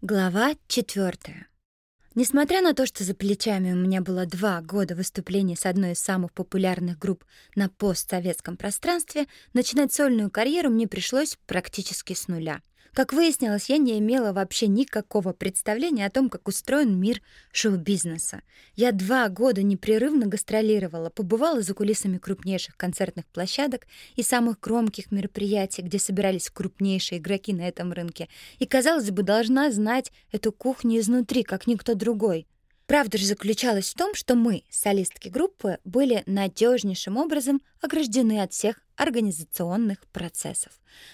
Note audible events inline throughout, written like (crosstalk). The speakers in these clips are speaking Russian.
Глава четвертая. Несмотря на то, что за плечами у меня было два года выступлений с одной из самых популярных групп на постсоветском пространстве, начинать сольную карьеру мне пришлось практически с нуля. Как выяснилось, я не имела вообще никакого представления о том, как устроен мир шоу-бизнеса. Я два года непрерывно гастролировала, побывала за кулисами крупнейших концертных площадок и самых громких мероприятий, где собирались крупнейшие игроки на этом рынке, и, казалось бы, должна знать эту кухню изнутри, как никто другой. Правда же заключалась в том, что мы, солистки группы, были надежнейшим образом ограждены от всех организационных процессов.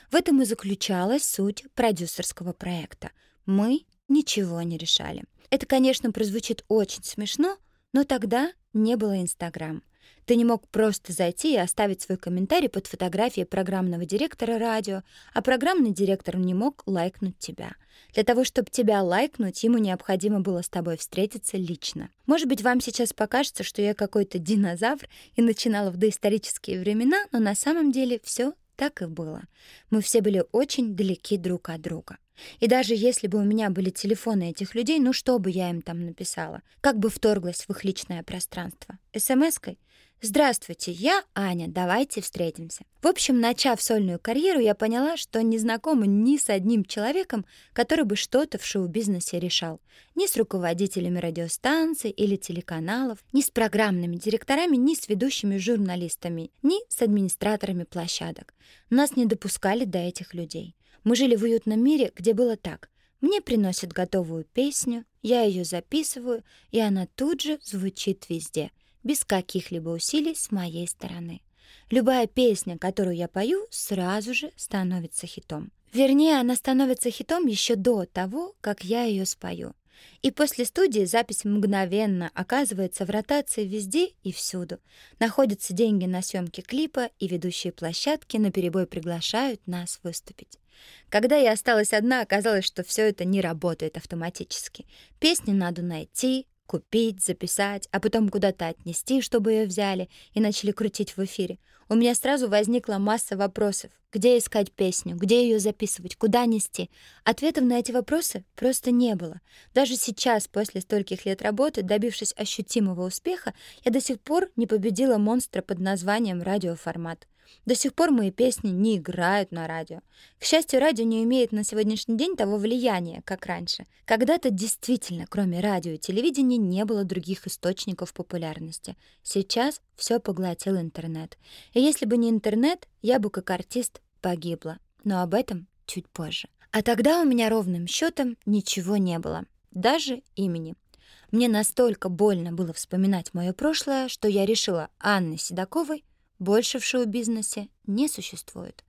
В этом и заключалась суть продюсерского проекта. Мы ничего не решали. Это, конечно, прозвучит очень смешно, но тогда не было Инстаграм — ты не мог просто зайти и оставить свой комментарий под фотографией программного директора радио, а программный директор не мог лайкнуть тебя. Для того, чтобы тебя лайкнуть, ему необходимо было с тобой встретиться лично. Может быть, вам сейчас покажется, что я какой-то динозавр и начинала в доисторические времена, но на самом деле все так и было. Мы все были очень далеки друг от друга. И даже если бы у меня были телефоны этих людей, ну что бы я им там написала? Как бы вторглась в их личное пространство? СМС-кой? «Здравствуйте, я Аня, давайте встретимся». В общем, начав сольную карьеру, я поняла, что не знакома ни с одним человеком, который бы что-то в шоу-бизнесе решал. Ни с руководителями радиостанций или телеканалов, ни с программными директорами, ни с ведущими журналистами, ни с администраторами площадок. Нас не допускали до этих людей. Мы жили в уютном мире, где было так. Мне приносят готовую песню, я ее записываю, и она тут же звучит везде — без каких-либо усилий с моей стороны. Любая песня, которую я пою, сразу же становится хитом. Вернее, она становится хитом еще до того, как я ее спою. И после студии запись мгновенно оказывается в ротации везде и всюду. Находятся деньги на съемки клипа, и ведущие площадки на перебой приглашают нас выступить. Когда я осталась одна, оказалось, что все это не работает автоматически. Песни надо найти, Купить, записать, а потом куда-то отнести, чтобы ее взяли и начали крутить в эфире. У меня сразу возникла масса вопросов. Где искать песню? Где ее записывать? Куда нести? Ответов на эти вопросы просто не было. Даже сейчас, после стольких лет работы, добившись ощутимого успеха, я до сих пор не победила монстра под названием радиоформат. До сих пор мои песни не играют на радио. К счастью, радио не имеет на сегодняшний день того влияния, как раньше. Когда-то действительно, кроме радио и телевидения, не было других источников популярности. Сейчас все поглотил интернет. И если бы не интернет, я бы как артист погибла. Но об этом чуть позже. А тогда у меня ровным счетом ничего не было. Даже имени. Мне настолько больно было вспоминать мое прошлое, что я решила Анны Седоковой больше в шоу-бизнесе не существует.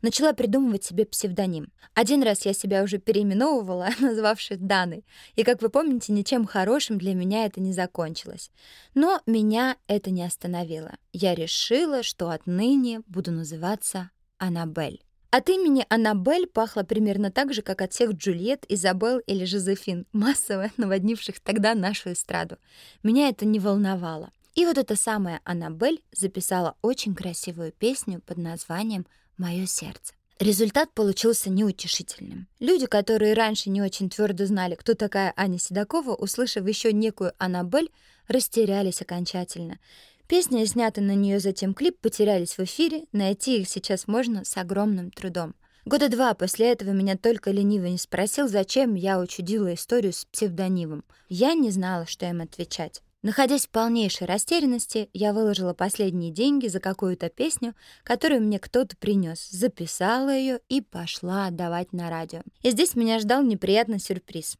Начала придумывать себе псевдоним. Один раз я себя уже переименовывала, (laughs) назвавшись Даной, и, как вы помните, ничем хорошим для меня это не закончилось. Но меня это не остановило. Я решила, что отныне буду называться Аннабель. От имени Аннабель пахло примерно так же, как от всех Джульет, Изабел или Жозефин, массово наводнивших тогда нашу эстраду. Меня это не волновало. И вот эта самая Аннабель записала очень красивую песню под названием «Мое сердце». Результат получился неутешительным. Люди, которые раньше не очень твердо знали, кто такая Аня Седокова, услышав еще некую Аннабель, растерялись окончательно. Песни, снятые на нее затем клип, потерялись в эфире, найти их сейчас можно с огромным трудом. Года два после этого меня только ленивый не спросил, зачем я учудила историю с псевдонимом. Я не знала, что им отвечать. Находясь в полнейшей растерянности, я выложила последние деньги за какую-то песню, которую мне кто-то принес, записала ее и пошла отдавать на радио. И здесь меня ждал неприятный сюрприз.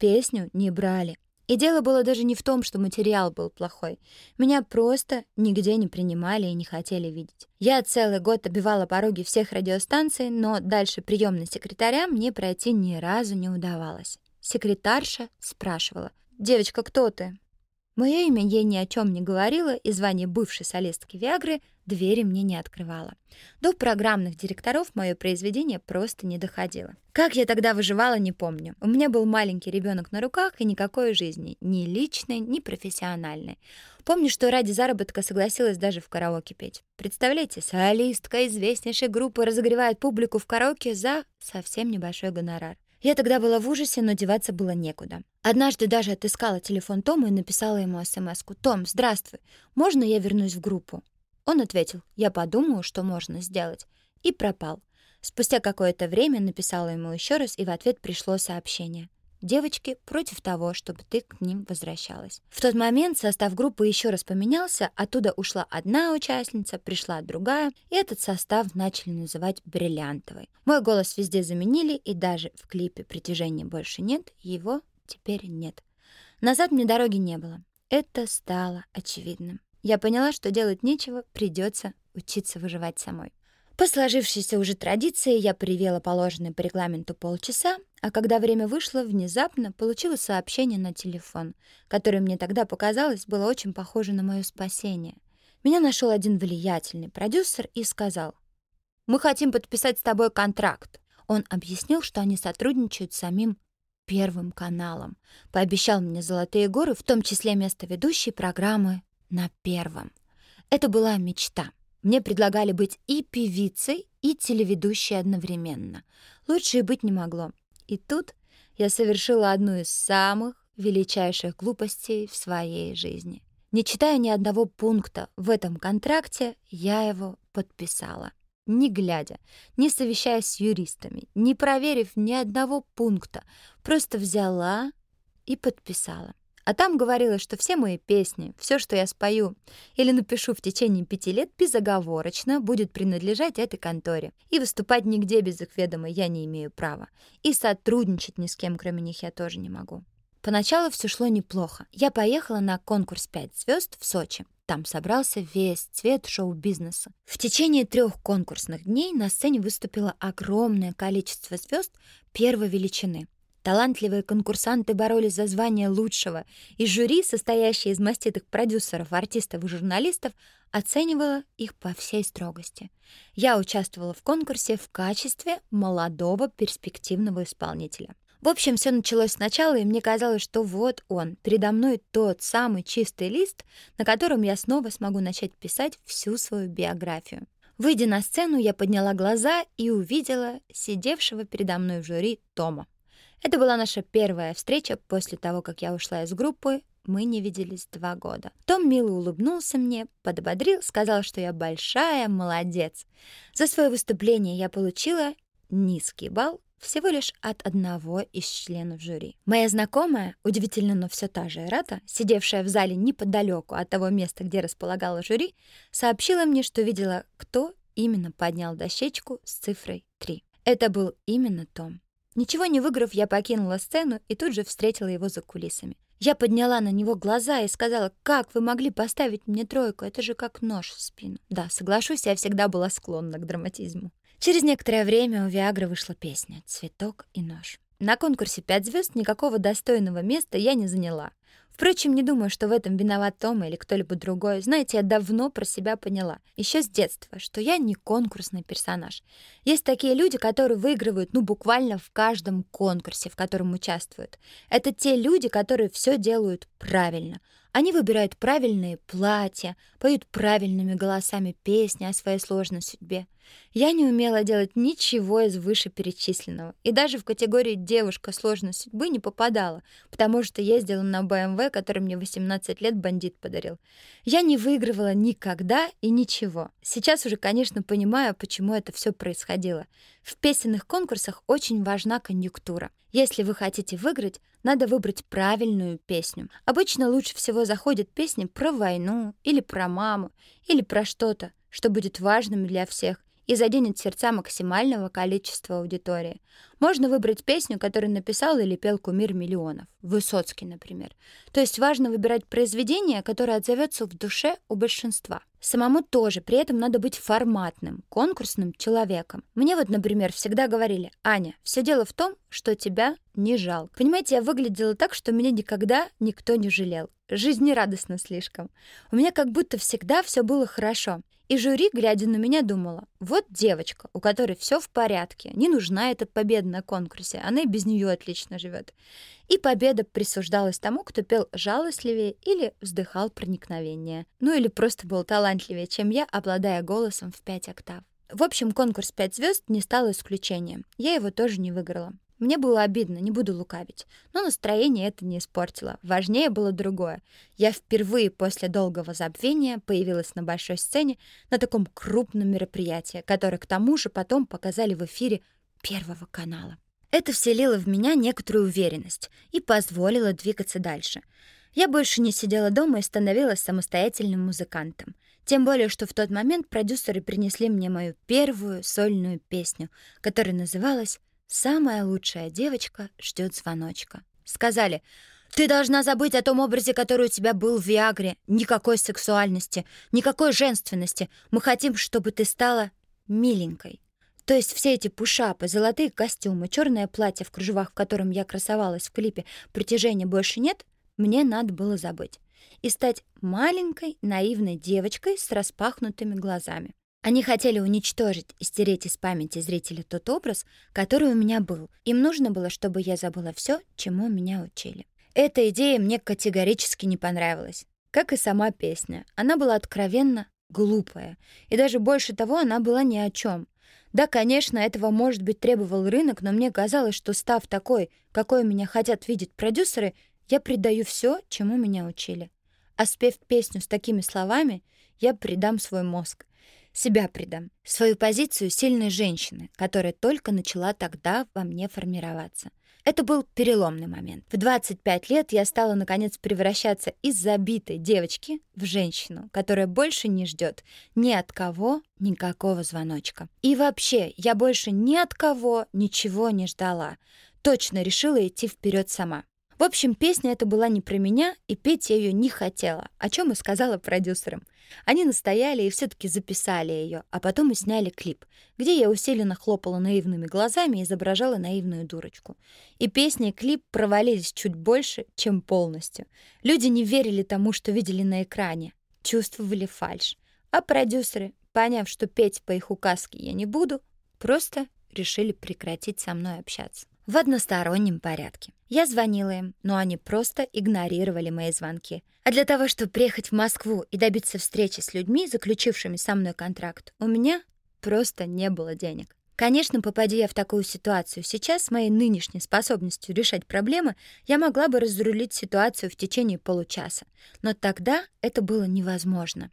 Песню не брали. И дело было даже не в том, что материал был плохой. Меня просто нигде не принимали и не хотели видеть. Я целый год обивала пороги всех радиостанций, но дальше приемной секретаря мне пройти ни разу не удавалось. Секретарша спрашивала, «Девочка, кто ты?» Мое имя ей ни о чем не говорило, и звание бывшей солистки Виагры двери мне не открывало. До программных директоров мое произведение просто не доходило. Как я тогда выживала, не помню. У меня был маленький ребенок на руках и никакой жизни, ни личной, ни профессиональной. Помню, что ради заработка согласилась даже в караоке петь. Представляете, солистка известнейшей группы разогревает публику в караоке за совсем небольшой гонорар. Я тогда была в ужасе, но деваться было некуда. Однажды даже отыскала телефон Тома и написала ему смс-ку. «Том, здравствуй. Можно я вернусь в группу?» Он ответил. «Я подумаю, что можно сделать». И пропал. Спустя какое-то время написала ему еще раз, и в ответ пришло сообщение. Девочки против того, чтобы ты к ним возвращалась. В тот момент состав группы еще раз поменялся, оттуда ушла одна участница, пришла другая, и этот состав начали называть бриллиантовой. Мой голос везде заменили, и даже в клипе «Притяжения больше нет» его теперь нет. Назад мне дороги не было. Это стало очевидным. Я поняла, что делать нечего, придется учиться выживать самой. По сложившейся уже традиции я привела положенные по регламенту полчаса, а когда время вышло, внезапно получила сообщение на телефон, которое мне тогда показалось было очень похоже на мое спасение. Меня нашел один влиятельный продюсер и сказал, «Мы хотим подписать с тобой контракт». Он объяснил, что они сотрудничают с самим Первым каналом. Пообещал мне золотые горы, в том числе место ведущей программы на Первом. Это была мечта. Мне предлагали быть и певицей, и телеведущей одновременно. Лучше и быть не могло. И тут я совершила одну из самых величайших глупостей в своей жизни. Не читая ни одного пункта в этом контракте, я его подписала. Не глядя, не совещаясь с юристами, не проверив ни одного пункта, просто взяла и подписала. А там говорилось, что все мои песни, все, что я спою или напишу в течение пяти лет, безоговорочно будет принадлежать этой конторе. И выступать нигде без их ведома я не имею права. И сотрудничать ни с кем, кроме них, я тоже не могу. Поначалу все шло неплохо. Я поехала на конкурс «Пять звезд» в Сочи. Там собрался весь цвет шоу-бизнеса. В течение трех конкурсных дней на сцене выступило огромное количество звезд первой величины. Талантливые конкурсанты боролись за звание лучшего, и жюри, состоящее из маститых продюсеров, артистов и журналистов, оценивало их по всей строгости. Я участвовала в конкурсе в качестве молодого перспективного исполнителя. В общем, все началось сначала, и мне казалось, что вот он, передо мной тот самый чистый лист, на котором я снова смогу начать писать всю свою биографию. Выйдя на сцену, я подняла глаза и увидела сидевшего передо мной в жюри Тома. Это была наша первая встреча после того, как я ушла из группы. Мы не виделись два года. Том мило улыбнулся мне, подбодрил, сказал, что я большая молодец. За свое выступление я получила низкий балл всего лишь от одного из членов жюри. Моя знакомая, удивительно, но все та же Эрата, сидевшая в зале неподалеку от того места, где располагала жюри, сообщила мне, что видела, кто именно поднял дощечку с цифрой 3. Это был именно Том. Ничего не выиграв, я покинула сцену и тут же встретила его за кулисами. Я подняла на него глаза и сказала, «Как вы могли поставить мне тройку? Это же как нож в спину». Да, соглашусь, я всегда была склонна к драматизму. Через некоторое время у Виагры вышла песня «Цветок и нож». На конкурсе «Пять звезд» никакого достойного места я не заняла. Впрочем, не думаю, что в этом виноват Тома или кто-либо другой. Знаете, я давно про себя поняла, еще с детства, что я не конкурсный персонаж. Есть такие люди, которые выигрывают, ну, буквально в каждом конкурсе, в котором участвуют. Это те люди, которые все делают правильно. Они выбирают правильные платья, поют правильными голосами песни о своей сложной судьбе. Я не умела делать ничего из вышеперечисленного, и даже в категории «девушка сложной судьбы» не попадала, потому что ездила на БМВ, который мне 18 лет бандит подарил. Я не выигрывала никогда и ничего. Сейчас уже, конечно, понимаю, почему это все происходило. В песенных конкурсах очень важна конъюнктура. Если вы хотите выиграть, надо выбрать правильную песню. Обычно лучше всего заходят песни про войну, или про маму, или про что-то, что будет важным для всех, и заденет сердца максимального количества аудитории. Можно выбрать песню, которую написал или пел кумир миллионов. Высоцкий, например. То есть важно выбирать произведение, которое отзовется в душе у большинства. Самому тоже, при этом надо быть форматным, конкурсным человеком. Мне вот, например, всегда говорили, Аня, все дело в том, что тебя не жал. Понимаете, я выглядела так, что меня никогда никто не жалел. Жизнерадостно слишком. У меня как будто всегда все было хорошо. И жюри, глядя на меня, думала, вот девочка, у которой все в порядке, не нужна эта победа на конкурсе, она и без нее отлично живет. И победа присуждалась тому, кто пел жалостливее или вздыхал проникновение. Ну или просто был талантливее, чем я, обладая голосом в пять октав. В общем, конкурс «Пять звезд» не стал исключением. Я его тоже не выиграла. Мне было обидно, не буду лукавить. Но настроение это не испортило. Важнее было другое. Я впервые после долгого забвения появилась на большой сцене на таком крупном мероприятии, которое к тому же потом показали в эфире Первого канала. Это вселило в меня некоторую уверенность и позволило двигаться дальше. Я больше не сидела дома и становилась самостоятельным музыкантом. Тем более, что в тот момент продюсеры принесли мне мою первую сольную песню, которая называлась «Самая лучшая девочка ждет звоночка». Сказали, «Ты должна забыть о том образе, который у тебя был в Виагре. Никакой сексуальности, никакой женственности. Мы хотим, чтобы ты стала миленькой». То есть все эти пушапы, золотые костюмы, черное платье в кружевах, в котором я красовалась в клипе «Притяжения больше нет», мне надо было забыть и стать маленькой наивной девочкой с распахнутыми глазами. Они хотели уничтожить и стереть из памяти зрителя тот образ, который у меня был. Им нужно было, чтобы я забыла все, чему меня учили. Эта идея мне категорически не понравилась. Как и сама песня. Она была откровенно глупая. И даже больше того, она была ни о чем. Да, конечно, этого, может быть, требовал рынок, но мне казалось, что став такой, какой меня хотят видеть продюсеры, я предаю все, чему меня учили. А спев песню с такими словами, я предам свой мозг. Себя предам. Свою позицию сильной женщины, которая только начала тогда во мне формироваться. Это был переломный момент. В 25 лет я стала, наконец, превращаться из забитой девочки в женщину, которая больше не ждет ни от кого никакого звоночка. И вообще, я больше ни от кого ничего не ждала. Точно решила идти вперед сама. В общем, песня эта была не про меня, и петь я ее не хотела, о чем и сказала продюсерам. Они настояли и все-таки записали ее, а потом и сняли клип, где я усиленно хлопала наивными глазами и изображала наивную дурочку. И песня и клип провалились чуть больше, чем полностью. Люди не верили тому, что видели на экране, чувствовали фальш. А продюсеры, поняв, что петь по их указке я не буду, просто решили прекратить со мной общаться в одностороннем порядке. Я звонила им, но они просто игнорировали мои звонки. А для того, чтобы приехать в Москву и добиться встречи с людьми, заключившими со мной контракт, у меня просто не было денег. Конечно, попадя я в такую ситуацию сейчас, с моей нынешней способностью решать проблемы, я могла бы разрулить ситуацию в течение получаса. Но тогда это было невозможно.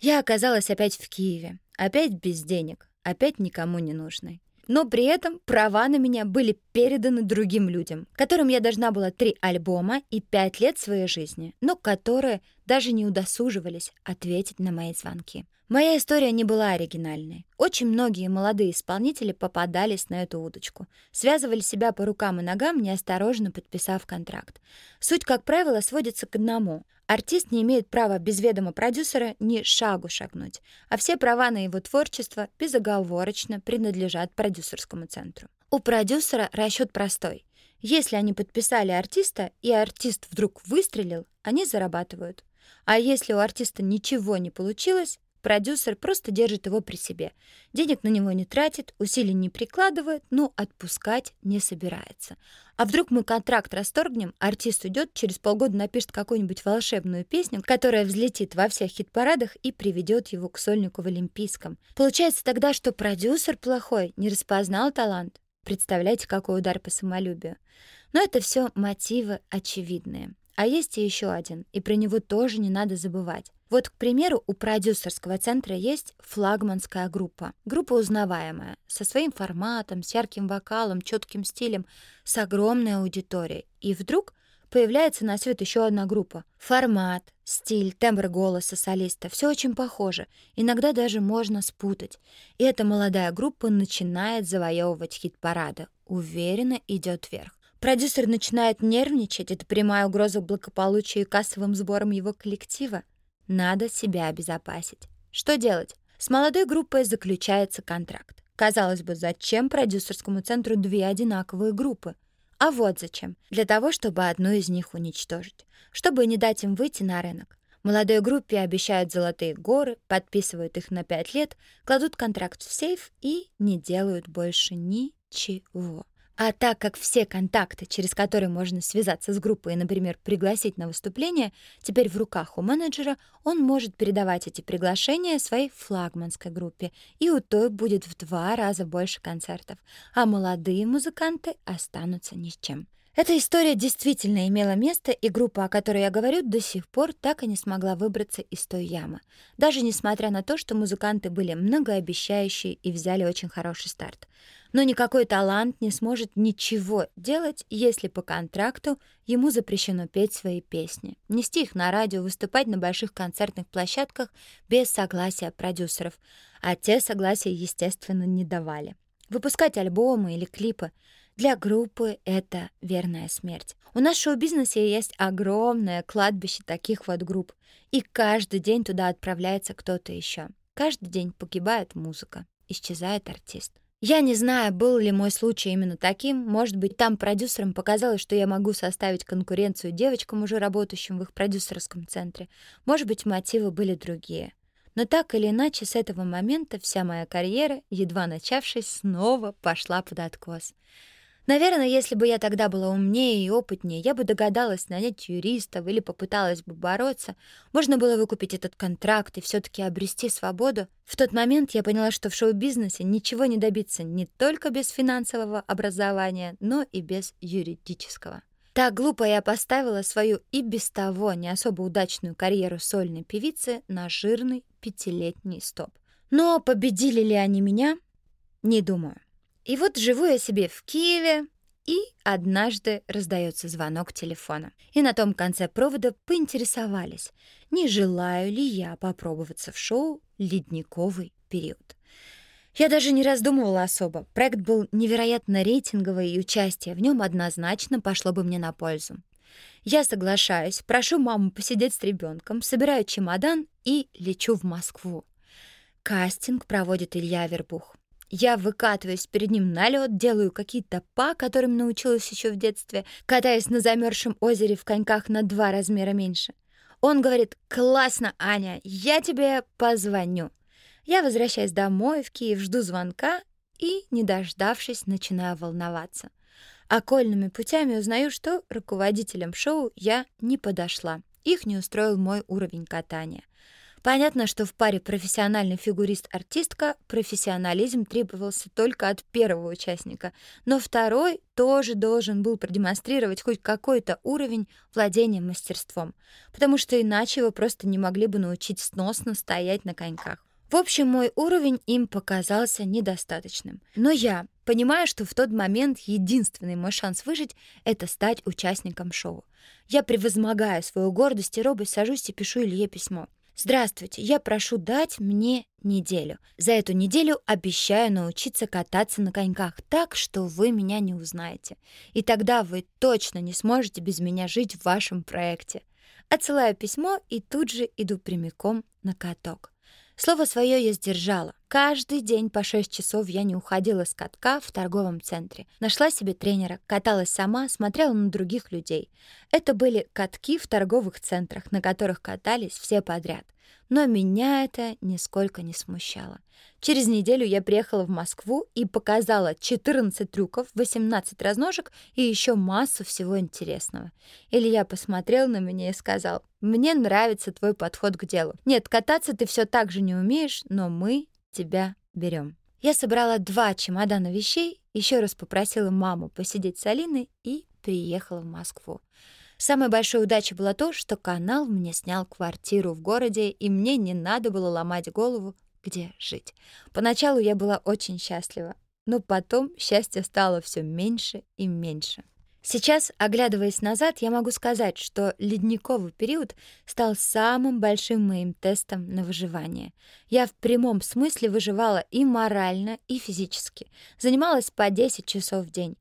Я оказалась опять в Киеве, опять без денег, опять никому не нужной но при этом права на меня были переданы другим людям, которым я должна была три альбома и пять лет своей жизни, но которые даже не удосуживались ответить на мои звонки. Моя история не была оригинальной. Очень многие молодые исполнители попадались на эту удочку. Связывали себя по рукам и ногам, неосторожно подписав контракт. Суть, как правило, сводится к одному. Артист не имеет права без ведома продюсера ни шагу шагнуть, а все права на его творчество безоговорочно принадлежат продюсерскому центру. У продюсера расчет простой. Если они подписали артиста, и артист вдруг выстрелил, они зарабатывают. А если у артиста ничего не получилось, Продюсер просто держит его при себе. Денег на него не тратит, усилий не прикладывает, но отпускать не собирается. А вдруг мы контракт расторгнем, артист уйдет, через полгода напишет какую-нибудь волшебную песню, которая взлетит во всех хит-парадах и приведет его к сольнику в Олимпийском. Получается тогда, что продюсер плохой, не распознал талант. Представляете, какой удар по самолюбию. Но это все мотивы очевидные. А есть и еще один, и про него тоже не надо забывать. Вот, к примеру, у продюсерского центра есть флагманская группа. Группа узнаваемая, со своим форматом, с ярким вокалом, четким стилем, с огромной аудиторией. И вдруг появляется на свет еще одна группа. Формат, стиль, тембр голоса солиста — все очень похоже. Иногда даже можно спутать. И эта молодая группа начинает завоевывать хит-парада. Уверенно идет вверх. Продюсер начинает нервничать, это прямая угроза благополучию и кассовым сборам его коллектива. Надо себя обезопасить. Что делать? С молодой группой заключается контракт. Казалось бы, зачем продюсерскому центру две одинаковые группы? А вот зачем. Для того, чтобы одну из них уничтожить. Чтобы не дать им выйти на рынок. Молодой группе обещают золотые горы, подписывают их на пять лет, кладут контракт в сейф и не делают больше ничего. А так как все контакты, через которые можно связаться с группой и, например, пригласить на выступление, теперь в руках у менеджера, он может передавать эти приглашения своей флагманской группе, и у той будет в два раза больше концертов, а молодые музыканты останутся ни с чем. Эта история действительно имела место, и группа, о которой я говорю, до сих пор так и не смогла выбраться из той ямы. Даже несмотря на то, что музыканты были многообещающие и взяли очень хороший старт. Но никакой талант не сможет ничего делать, если по контракту ему запрещено петь свои песни, нести их на радио, выступать на больших концертных площадках без согласия продюсеров. А те согласия, естественно, не давали. Выпускать альбомы или клипы — для группы это верная смерть. У нас в шоу-бизнесе есть огромное кладбище таких вот групп, и каждый день туда отправляется кто-то еще. Каждый день погибает музыка, исчезает артист. Я не знаю, был ли мой случай именно таким. Может быть, там продюсерам показалось, что я могу составить конкуренцию девочкам, уже работающим в их продюсерском центре. Может быть, мотивы были другие. Но так или иначе, с этого момента вся моя карьера, едва начавшись, снова пошла под откос. Наверное, если бы я тогда была умнее и опытнее, я бы догадалась нанять юристов или попыталась бы бороться. Можно было выкупить этот контракт и все таки обрести свободу. В тот момент я поняла, что в шоу-бизнесе ничего не добиться не только без финансового образования, но и без юридического. Так глупо я поставила свою и без того не особо удачную карьеру сольной певицы на жирный пятилетний стоп. Но победили ли они меня? Не думаю. И вот живу я себе в Киеве, и однажды раздается звонок телефона. И на том конце провода поинтересовались, не желаю ли я попробоваться в шоу «Ледниковый период». Я даже не раздумывала особо. Проект был невероятно рейтинговый, и участие в нем однозначно пошло бы мне на пользу. Я соглашаюсь, прошу маму посидеть с ребенком, собираю чемодан и лечу в Москву. Кастинг проводит Илья Вербух. Я выкатываюсь перед ним на лед, делаю какие-то па, которым научилась еще в детстве, катаясь на замерзшем озере в коньках на два размера меньше. Он говорит «Классно, Аня, я тебе позвоню». Я возвращаюсь домой, в Киев, жду звонка и, не дождавшись, начинаю волноваться. Окольными путями узнаю, что руководителям шоу я не подошла. Их не устроил мой уровень катания — Понятно, что в паре профессиональный фигурист-артистка профессионализм требовался только от первого участника, но второй тоже должен был продемонстрировать хоть какой-то уровень владения мастерством, потому что иначе его просто не могли бы научить сносно стоять на коньках. В общем, мой уровень им показался недостаточным. Но я понимаю, что в тот момент единственный мой шанс выжить — это стать участником шоу. Я превозмогаю свою гордость и робость, сажусь и пишу Илье письмо. «Здравствуйте, я прошу дать мне неделю. За эту неделю обещаю научиться кататься на коньках так, что вы меня не узнаете. И тогда вы точно не сможете без меня жить в вашем проекте». Отсылаю письмо и тут же иду прямиком на каток. Слово свое я сдержала. Каждый день по 6 часов я не уходила с катка в торговом центре. Нашла себе тренера, каталась сама, смотрела на других людей. Это были катки в торговых центрах, на которых катались все подряд. Но меня это нисколько не смущало. Через неделю я приехала в Москву и показала 14 трюков, 18 разножек и еще массу всего интересного. Илья посмотрел на меня и сказал, «Мне нравится твой подход к делу. Нет, кататься ты все так же не умеешь, но мы тебя берем». Я собрала два чемодана вещей, еще раз попросила маму посидеть с Алиной и приехала в Москву. Самой большой удачей было то, что канал мне снял квартиру в городе, и мне не надо было ломать голову, где жить. Поначалу я была очень счастлива, но потом счастье стало все меньше и меньше. Сейчас, оглядываясь назад, я могу сказать, что ледниковый период стал самым большим моим тестом на выживание. Я в прямом смысле выживала и морально, и физически. Занималась по 10 часов в день.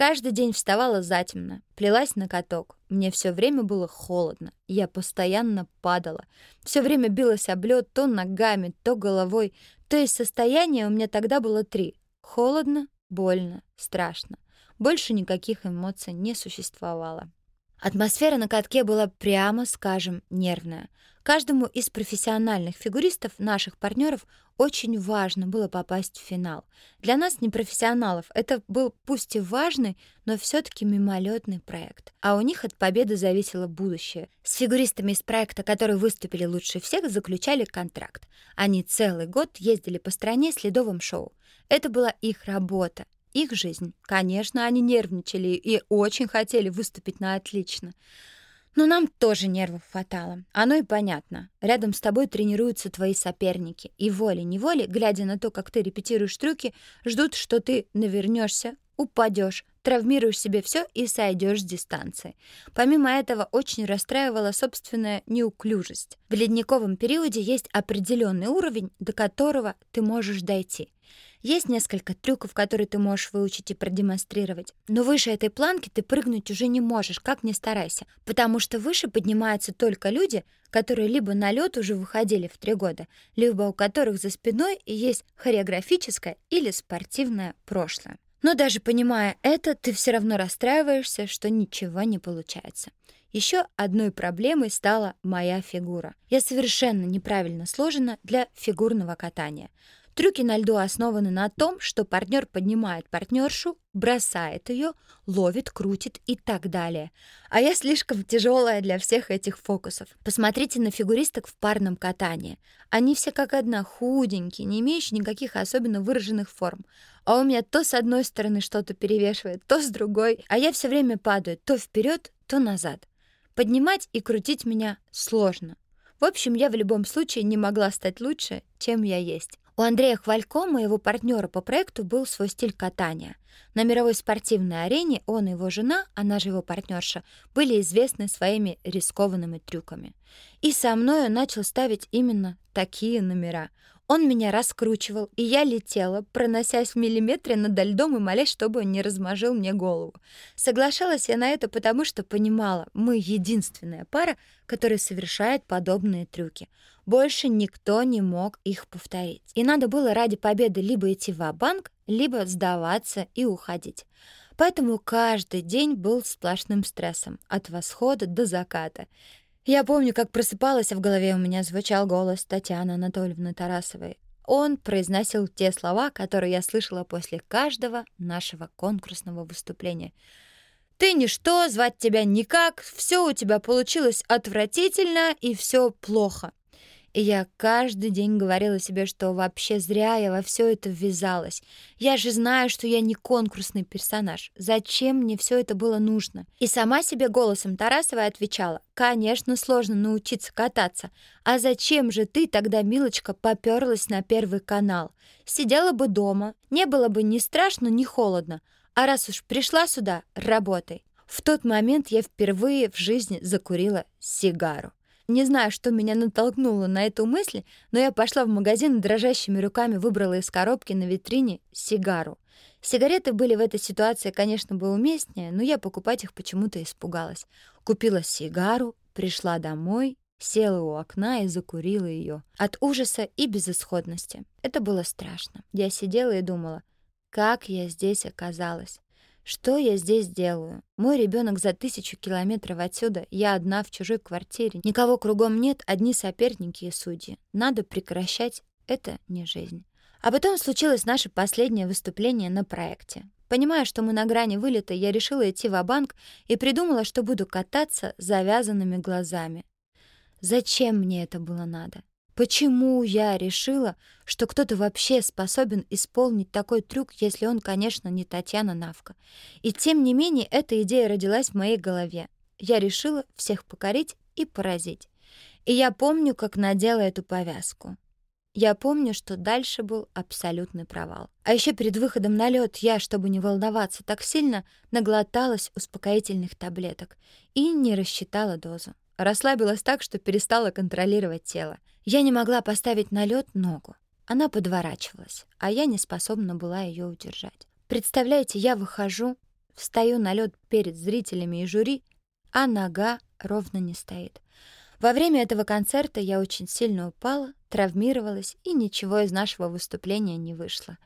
Каждый день вставала затемно, плелась на каток. Мне все время было холодно, я постоянно падала. Все время билась об лед то ногами, то головой. То есть состояние у меня тогда было три. Холодно, больно, страшно. Больше никаких эмоций не существовало. Атмосфера на катке была, прямо скажем, нервная. Каждому из профессиональных фигуристов, наших партнеров, очень важно было попасть в финал. Для нас, непрофессионалов, это был пусть и важный, но все-таки мимолетный проект. А у них от победы зависело будущее. С фигуристами из проекта, которые выступили лучше всех, заключали контракт. Они целый год ездили по стране с ледовым шоу. Это была их работа, их жизнь. Конечно, они нервничали и очень хотели выступить на отлично. Но нам тоже нервов хватало. Оно и понятно. Рядом с тобой тренируются твои соперники. И волей-неволей, глядя на то, как ты репетируешь трюки, ждут, что ты навернешься, упадешь, травмируешь себе все и сойдешь с дистанции. Помимо этого, очень расстраивала собственная неуклюжесть. В ледниковом периоде есть определенный уровень, до которого ты можешь дойти. Есть несколько трюков, которые ты можешь выучить и продемонстрировать. Но выше этой планки ты прыгнуть уже не можешь, как ни старайся. Потому что выше поднимаются только люди, которые либо на лед уже выходили в три года, либо у которых за спиной есть хореографическое или спортивное прошлое. Но даже понимая это, ты все равно расстраиваешься, что ничего не получается. Еще одной проблемой стала моя фигура. Я совершенно неправильно сложена для фигурного катания. Трюки на льду основаны на том, что партнер поднимает партнершу, бросает ее, ловит, крутит и так далее. А я слишком тяжелая для всех этих фокусов. Посмотрите на фигуристок в парном катании. Они все как одна, худенькие, не имеющие никаких особенно выраженных форм. А у меня то с одной стороны что-то перевешивает, то с другой, а я все время падаю то вперед, то назад. Поднимать и крутить меня сложно. В общем, я в любом случае не могла стать лучше, чем я есть. У Андрея Хвалько, моего партнера по проекту, был свой стиль катания. На мировой спортивной арене он и его жена, она же его партнерша, были известны своими рискованными трюками. И со мной он начал ставить именно такие номера. Он меня раскручивал, и я летела, проносясь в миллиметре над льдом и молясь, чтобы он не размажил мне голову. Соглашалась я на это, потому что понимала, мы единственная пара, которая совершает подобные трюки. Больше никто не мог их повторить. И надо было ради победы либо идти в банк либо сдаваться и уходить. Поэтому каждый день был сплошным стрессом, от восхода до заката. Я помню, как просыпалась, а в голове у меня звучал голос Татьяны Анатольевны Тарасовой. Он произносил те слова, которые я слышала после каждого нашего конкурсного выступления. «Ты ничто, звать тебя никак, все у тебя получилось отвратительно и все плохо». И я каждый день говорила себе, что вообще зря я во все это ввязалась. Я же знаю, что я не конкурсный персонаж. Зачем мне все это было нужно? И сама себе голосом Тарасовой отвечала, конечно, сложно научиться кататься. А зачем же ты тогда, милочка, поперлась на Первый канал? Сидела бы дома, не было бы ни страшно, ни холодно. А раз уж пришла сюда, работай. В тот момент я впервые в жизни закурила сигару. Не знаю, что меня натолкнуло на эту мысль, но я пошла в магазин и дрожащими руками выбрала из коробки на витрине сигару. Сигареты были в этой ситуации, конечно, бы уместнее, но я покупать их почему-то испугалась. Купила сигару, пришла домой, села у окна и закурила ее. От ужаса и безысходности. Это было страшно. Я сидела и думала, как я здесь оказалась. Что я здесь делаю? Мой ребенок за тысячу километров отсюда, я одна в чужой квартире. Никого кругом нет, одни соперники и судьи. Надо прекращать, это не жизнь. А потом случилось наше последнее выступление на проекте. Понимая, что мы на грани вылета, я решила идти в банк и придумала, что буду кататься завязанными глазами. Зачем мне это было надо? Почему я решила, что кто-то вообще способен исполнить такой трюк, если он, конечно, не Татьяна Навка? И тем не менее, эта идея родилась в моей голове. Я решила всех покорить и поразить. И я помню, как надела эту повязку. Я помню, что дальше был абсолютный провал. А еще перед выходом на лед я, чтобы не волноваться так сильно, наглоталась успокоительных таблеток и не рассчитала дозу. Расслабилась так, что перестала контролировать тело. Я не могла поставить на лед ногу. Она подворачивалась, а я не способна была ее удержать. Представляете, я выхожу, встаю на лед перед зрителями и жюри, а нога ровно не стоит. Во время этого концерта я очень сильно упала, травмировалась, и ничего из нашего выступления не вышло.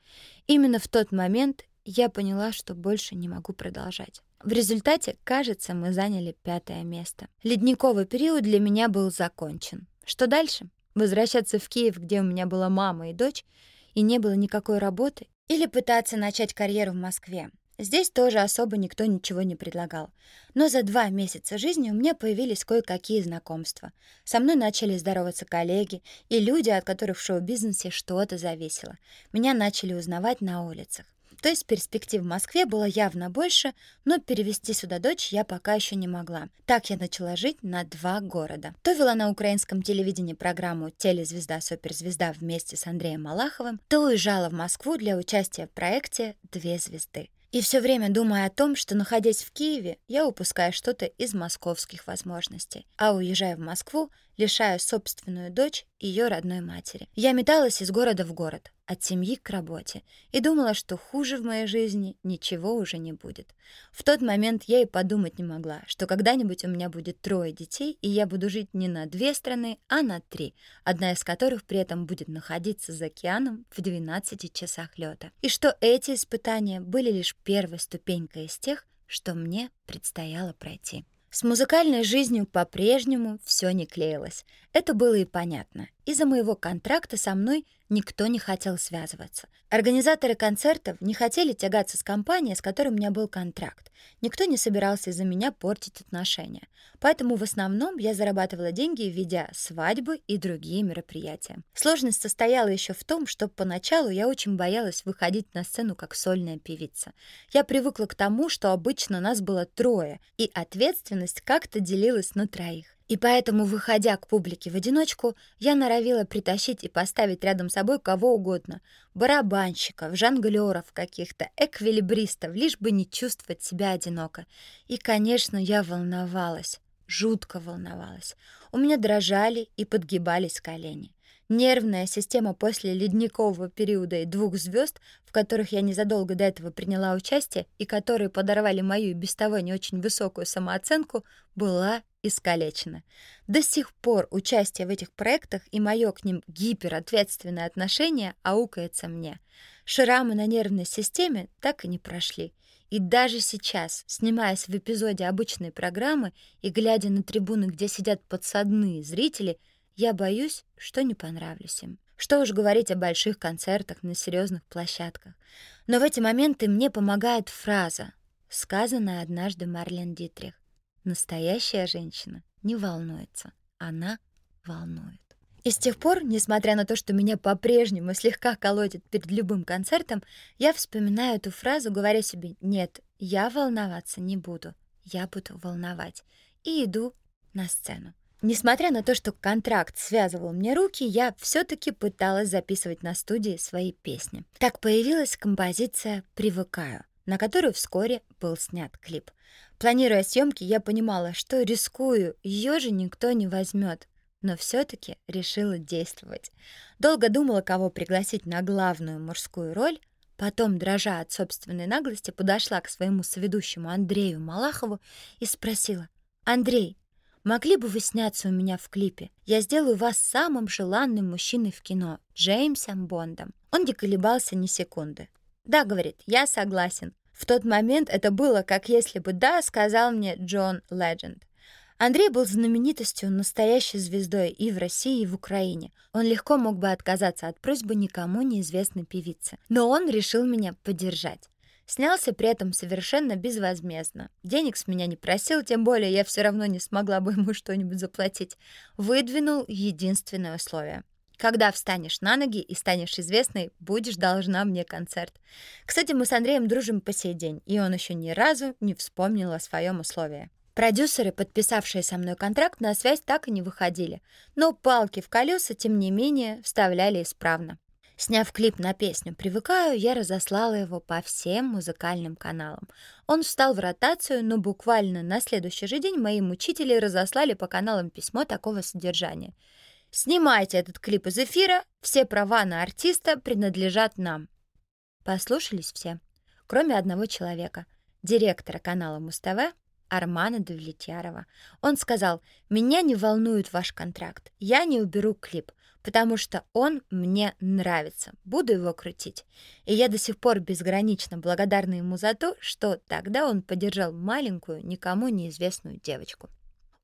Именно в тот момент я поняла, что больше не могу продолжать. В результате, кажется, мы заняли пятое место. Ледниковый период для меня был закончен. Что дальше? Возвращаться в Киев, где у меня была мама и дочь, и не было никакой работы? Или пытаться начать карьеру в Москве? Здесь тоже особо никто ничего не предлагал. Но за два месяца жизни у меня появились кое-какие знакомства. Со мной начали здороваться коллеги и люди, от которых в шоу-бизнесе что-то зависело. Меня начали узнавать на улицах. То есть перспектив в Москве было явно больше, но перевести сюда дочь я пока еще не могла. Так я начала жить на два города. То вела на украинском телевидении программу «Телезвезда-суперзвезда» вместе с Андреем Малаховым, то уезжала в Москву для участия в проекте «Две звезды». И все время думая о том, что, находясь в Киеве, я упускаю что-то из московских возможностей, а уезжая в Москву, лишаю собственную дочь ее родной матери. Я металась из города в город, от семьи к работе, и думала, что хуже в моей жизни ничего уже не будет. В тот момент я и подумать не могла, что когда-нибудь у меня будет трое детей, и я буду жить не на две страны, а на три, одна из которых при этом будет находиться за океаном в 12 часах лета. И что эти испытания были лишь первой ступенькой из тех, что мне предстояло пройти. С музыкальной жизнью по-прежнему все не клеилось. Это было и понятно. Из-за моего контракта со мной никто не хотел связываться. Организаторы концертов не хотели тягаться с компанией, с которой у меня был контракт. Никто не собирался из-за меня портить отношения. Поэтому в основном я зарабатывала деньги, ведя свадьбы и другие мероприятия. Сложность состояла еще в том, что поначалу я очень боялась выходить на сцену как сольная певица. Я привыкла к тому, что обычно нас было трое, и ответственность как-то делилась на троих. И поэтому, выходя к публике в одиночку, я норовила притащить и поставить рядом с собой кого угодно. Барабанщиков, жонглёров каких-то, эквилибристов, лишь бы не чувствовать себя одиноко. И, конечно, я волновалась, жутко волновалась. У меня дрожали и подгибались колени. Нервная система после ледникового периода и двух звезд, в которых я незадолго до этого приняла участие и которые подорвали мою без того не очень высокую самооценку, была искалечена. До сих пор участие в этих проектах и мое к ним гиперответственное отношение аукается мне. Шрамы на нервной системе так и не прошли. И даже сейчас, снимаясь в эпизоде обычной программы и глядя на трибуны, где сидят подсадные зрители, я боюсь, что не понравлюсь им. Что уж говорить о больших концертах на серьезных площадках. Но в эти моменты мне помогает фраза, сказанная однажды Марлен Дитрих. Настоящая женщина не волнуется, она волнует. И с тех пор, несмотря на то, что меня по-прежнему слегка колотит перед любым концертом, я вспоминаю эту фразу, говоря себе «Нет, я волноваться не буду, я буду волновать». И иду на сцену. Несмотря на то, что контракт связывал мне руки, я все таки пыталась записывать на студии свои песни. Так появилась композиция «Привыкаю», на которую вскоре был снят клип — Планируя съемки, я понимала, что рискую, ее же никто не возьмет, но все-таки решила действовать. Долго думала, кого пригласить на главную мужскую роль, потом, дрожа от собственной наглости, подошла к своему соведущему Андрею Малахову и спросила, «Андрей, могли бы вы сняться у меня в клипе? Я сделаю вас самым желанным мужчиной в кино, Джеймсом Бондом». Он не колебался ни секунды. «Да», — говорит, — «я согласен. В тот момент это было, как если бы «да», сказал мне Джон Легенд. Андрей был знаменитостью, настоящей звездой и в России, и в Украине. Он легко мог бы отказаться от просьбы никому неизвестной певицы. Но он решил меня поддержать. Снялся при этом совершенно безвозмездно. Денег с меня не просил, тем более я все равно не смогла бы (laughs) ему что-нибудь заплатить. Выдвинул единственное условие — когда встанешь на ноги и станешь известной, будешь должна мне концерт. Кстати, мы с Андреем дружим по сей день, и он еще ни разу не вспомнил о своем условии. Продюсеры, подписавшие со мной контракт, на связь так и не выходили, но палки в колеса, тем не менее, вставляли исправно. Сняв клип на песню «Привыкаю», я разослала его по всем музыкальным каналам. Он встал в ротацию, но буквально на следующий же день мои мучители разослали по каналам письмо такого содержания — Снимайте этот клип из эфира, все права на артиста принадлежат нам. Послушались все, кроме одного человека, директора канала Муз-ТВ Армана Давлетьярова. Он сказал, «Меня не волнует ваш контракт, я не уберу клип, потому что он мне нравится. Буду его крутить. И я до сих пор безгранично благодарна ему за то, что тогда он поддержал маленькую, никому неизвестную девочку.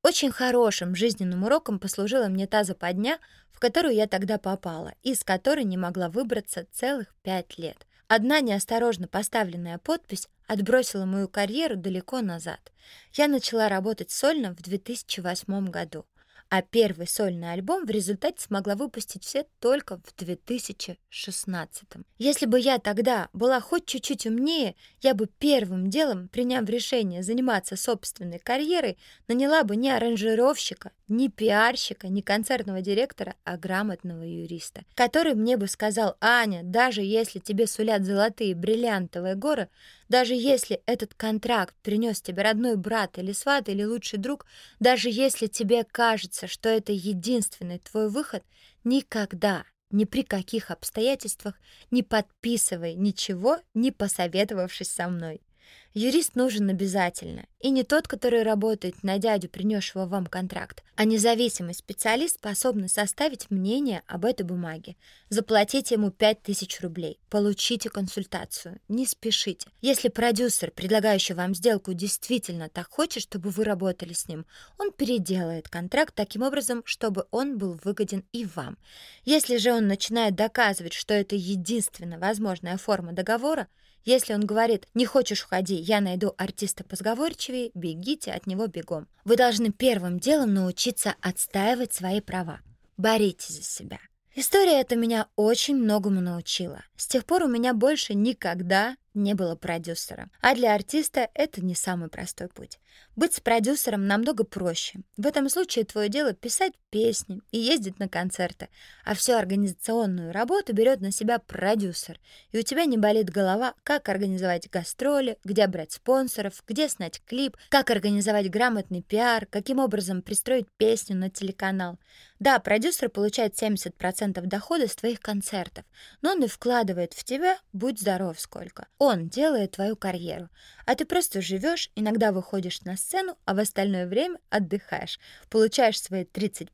Очень хорошим жизненным уроком послужила мне та западня, в которую я тогда попала, и с которой не могла выбраться целых пять лет. Одна неосторожно поставленная подпись отбросила мою карьеру далеко назад. Я начала работать сольно в 2008 году а первый сольный альбом в результате смогла выпустить все только в 2016. Если бы я тогда была хоть чуть-чуть умнее, я бы первым делом, приняв решение заниматься собственной карьерой, наняла бы не аранжировщика, не пиарщика, не концертного директора, а грамотного юриста, который мне бы сказал, Аня, даже если тебе сулят золотые бриллиантовые горы, даже если этот контракт принес тебе родной брат или сват или лучший друг, даже если тебе кажется, что это единственный твой выход, никогда, ни при каких обстоятельствах не подписывай ничего, не посоветовавшись со мной. Юрист нужен обязательно. И не тот, который работает на дядю, принесшего вам контракт, а независимый специалист, способный составить мнение об этой бумаге. Заплатите ему 5000 рублей. Получите консультацию. Не спешите. Если продюсер, предлагающий вам сделку, действительно так хочет, чтобы вы работали с ним, он переделает контракт таким образом, чтобы он был выгоден и вам. Если же он начинает доказывать, что это единственная возможная форма договора, если он говорит «не хочешь уходи, я найду артиста позговорчивее», бегите от него бегом. Вы должны первым делом научиться отстаивать свои права. Боритесь за себя. История эта меня очень многому научила. С тех пор у меня больше никогда не было продюсера. А для артиста это не самый простой путь. Быть с продюсером намного проще. В этом случае твое дело писать песни и ездить на концерты, а всю организационную работу берет на себя продюсер. И у тебя не болит голова, как организовать гастроли, где брать спонсоров, где снять клип, как организовать грамотный пиар, каким образом пристроить песню на телеканал. Да, продюсер получает 70% дохода с твоих концертов, но он и вкладывает в тебя, будь здоров сколько. Он делает твою карьеру, а ты просто живешь, иногда выходишь на сцену, а в остальное время отдыхаешь, получаешь свои 30%,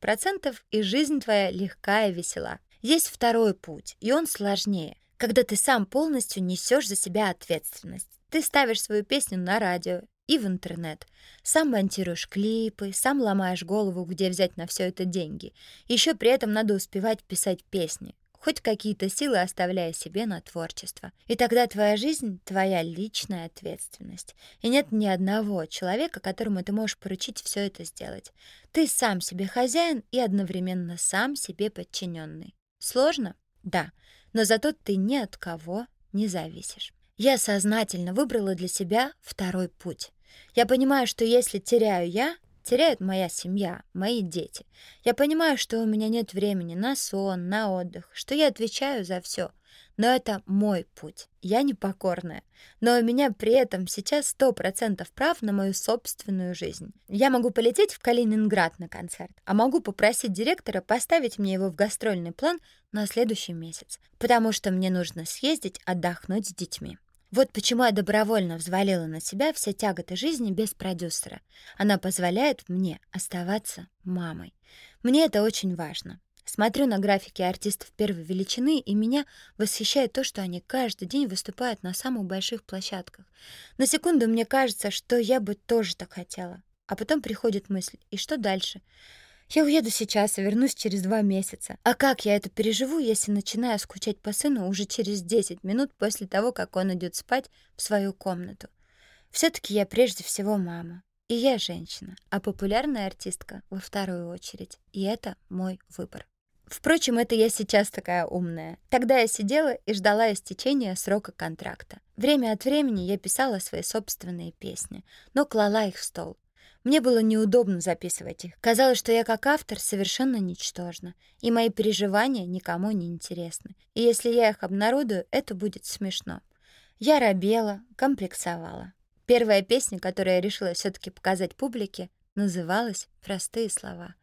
и жизнь твоя легкая и весела. Есть второй путь, и он сложнее, когда ты сам полностью несешь за себя ответственность. Ты ставишь свою песню на радио и в интернет. Сам монтируешь клипы, сам ломаешь голову, где взять на все это деньги. Еще при этом надо успевать писать песни хоть какие-то силы оставляя себе на творчество. И тогда твоя жизнь — твоя личная ответственность. И нет ни одного человека, которому ты можешь поручить все это сделать. Ты сам себе хозяин и одновременно сам себе подчиненный. Сложно? Да. Но зато ты ни от кого не зависишь. Я сознательно выбрала для себя второй путь. Я понимаю, что если теряю я, теряет моя семья, мои дети. Я понимаю, что у меня нет времени на сон, на отдых, что я отвечаю за все. Но это мой путь. Я непокорная. Но у меня при этом сейчас сто процентов прав на мою собственную жизнь. Я могу полететь в Калининград на концерт, а могу попросить директора поставить мне его в гастрольный план на следующий месяц, потому что мне нужно съездить отдохнуть с детьми. Вот почему я добровольно взвалила на себя все тяготы жизни без продюсера. Она позволяет мне оставаться мамой. Мне это очень важно. Смотрю на графики артистов первой величины, и меня восхищает то, что они каждый день выступают на самых больших площадках. На секунду мне кажется, что я бы тоже так хотела. А потом приходит мысль, и что дальше? Я уеду сейчас и вернусь через два месяца. А как я это переживу, если начинаю скучать по сыну уже через 10 минут после того, как он идет спать в свою комнату? Все-таки я прежде всего мама. И я женщина, а популярная артистка во вторую очередь. И это мой выбор. Впрочем, это я сейчас такая умная. Тогда я сидела и ждала истечения срока контракта. Время от времени я писала свои собственные песни, но клала их в стол. Мне было неудобно записывать их. Казалось, что я как автор совершенно ничтожна, и мои переживания никому не интересны. И если я их обнародую, это будет смешно. Я робела, комплексовала. Первая песня, которую я решила все таки показать публике, называлась «Простые слова».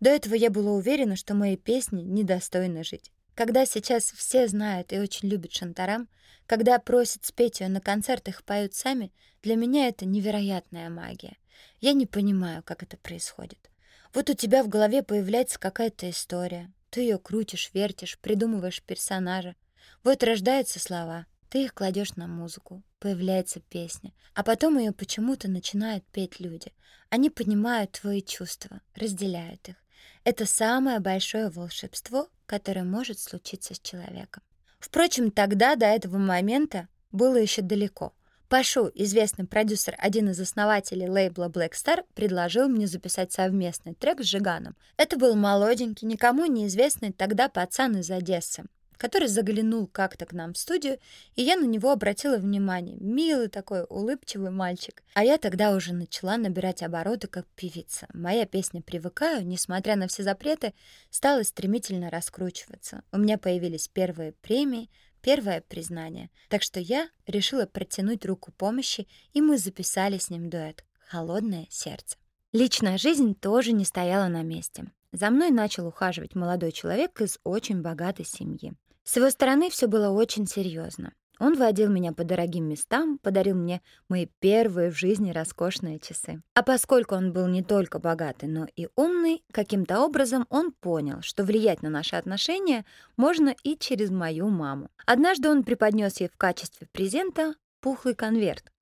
До этого я была уверена, что мои песни недостойны жить. Когда сейчас все знают и очень любят Шантарам, когда просят спеть ее на концертах и поют сами, для меня это невероятная магия. Я не понимаю, как это происходит. Вот у тебя в голове появляется какая-то история. Ты ее крутишь, вертишь, придумываешь персонажа. Вот рождаются слова, ты их кладешь на музыку, появляется песня, а потом ее почему-то начинают петь люди. Они понимают твои чувства, разделяют их. Это самое большое волшебство, которое может случиться с человеком. Впрочем, тогда до этого момента было еще далеко. Пашу, известный продюсер, один из основателей лейбла Black Star, предложил мне записать совместный трек с Жиганом. Это был молоденький, никому неизвестный тогда пацан из Одессы который заглянул как-то к нам в студию, и я на него обратила внимание. Милый такой, улыбчивый мальчик. А я тогда уже начала набирать обороты как певица. Моя песня «Привыкаю», несмотря на все запреты, стала стремительно раскручиваться. У меня появились первые премии, первое признание. Так что я решила протянуть руку помощи, и мы записали с ним дуэт «Холодное сердце». Личная жизнь тоже не стояла на месте. За мной начал ухаживать молодой человек из очень богатой семьи. С его стороны все было очень серьезно. Он водил меня по дорогим местам, подарил мне мои первые в жизни роскошные часы. А поскольку он был не только богатый, но и умный, каким-то образом он понял, что влиять на наши отношения можно и через мою маму. Однажды он преподнес ей в качестве презента пухлый конверт.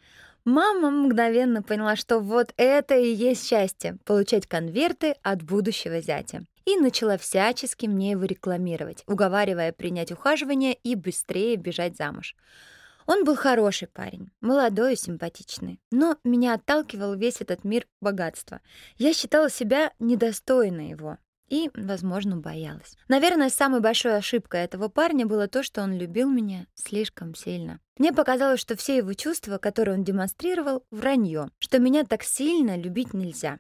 Мама мгновенно поняла, что вот это и есть счастье — получать конверты от будущего зятя и начала всячески мне его рекламировать, уговаривая принять ухаживание и быстрее бежать замуж. Он был хороший парень, молодой и симпатичный, но меня отталкивал весь этот мир богатства. Я считала себя недостойной его и, возможно, боялась. Наверное, самой большой ошибкой этого парня было то, что он любил меня слишком сильно. Мне показалось, что все его чувства, которые он демонстрировал, вранье, что меня так сильно любить нельзя.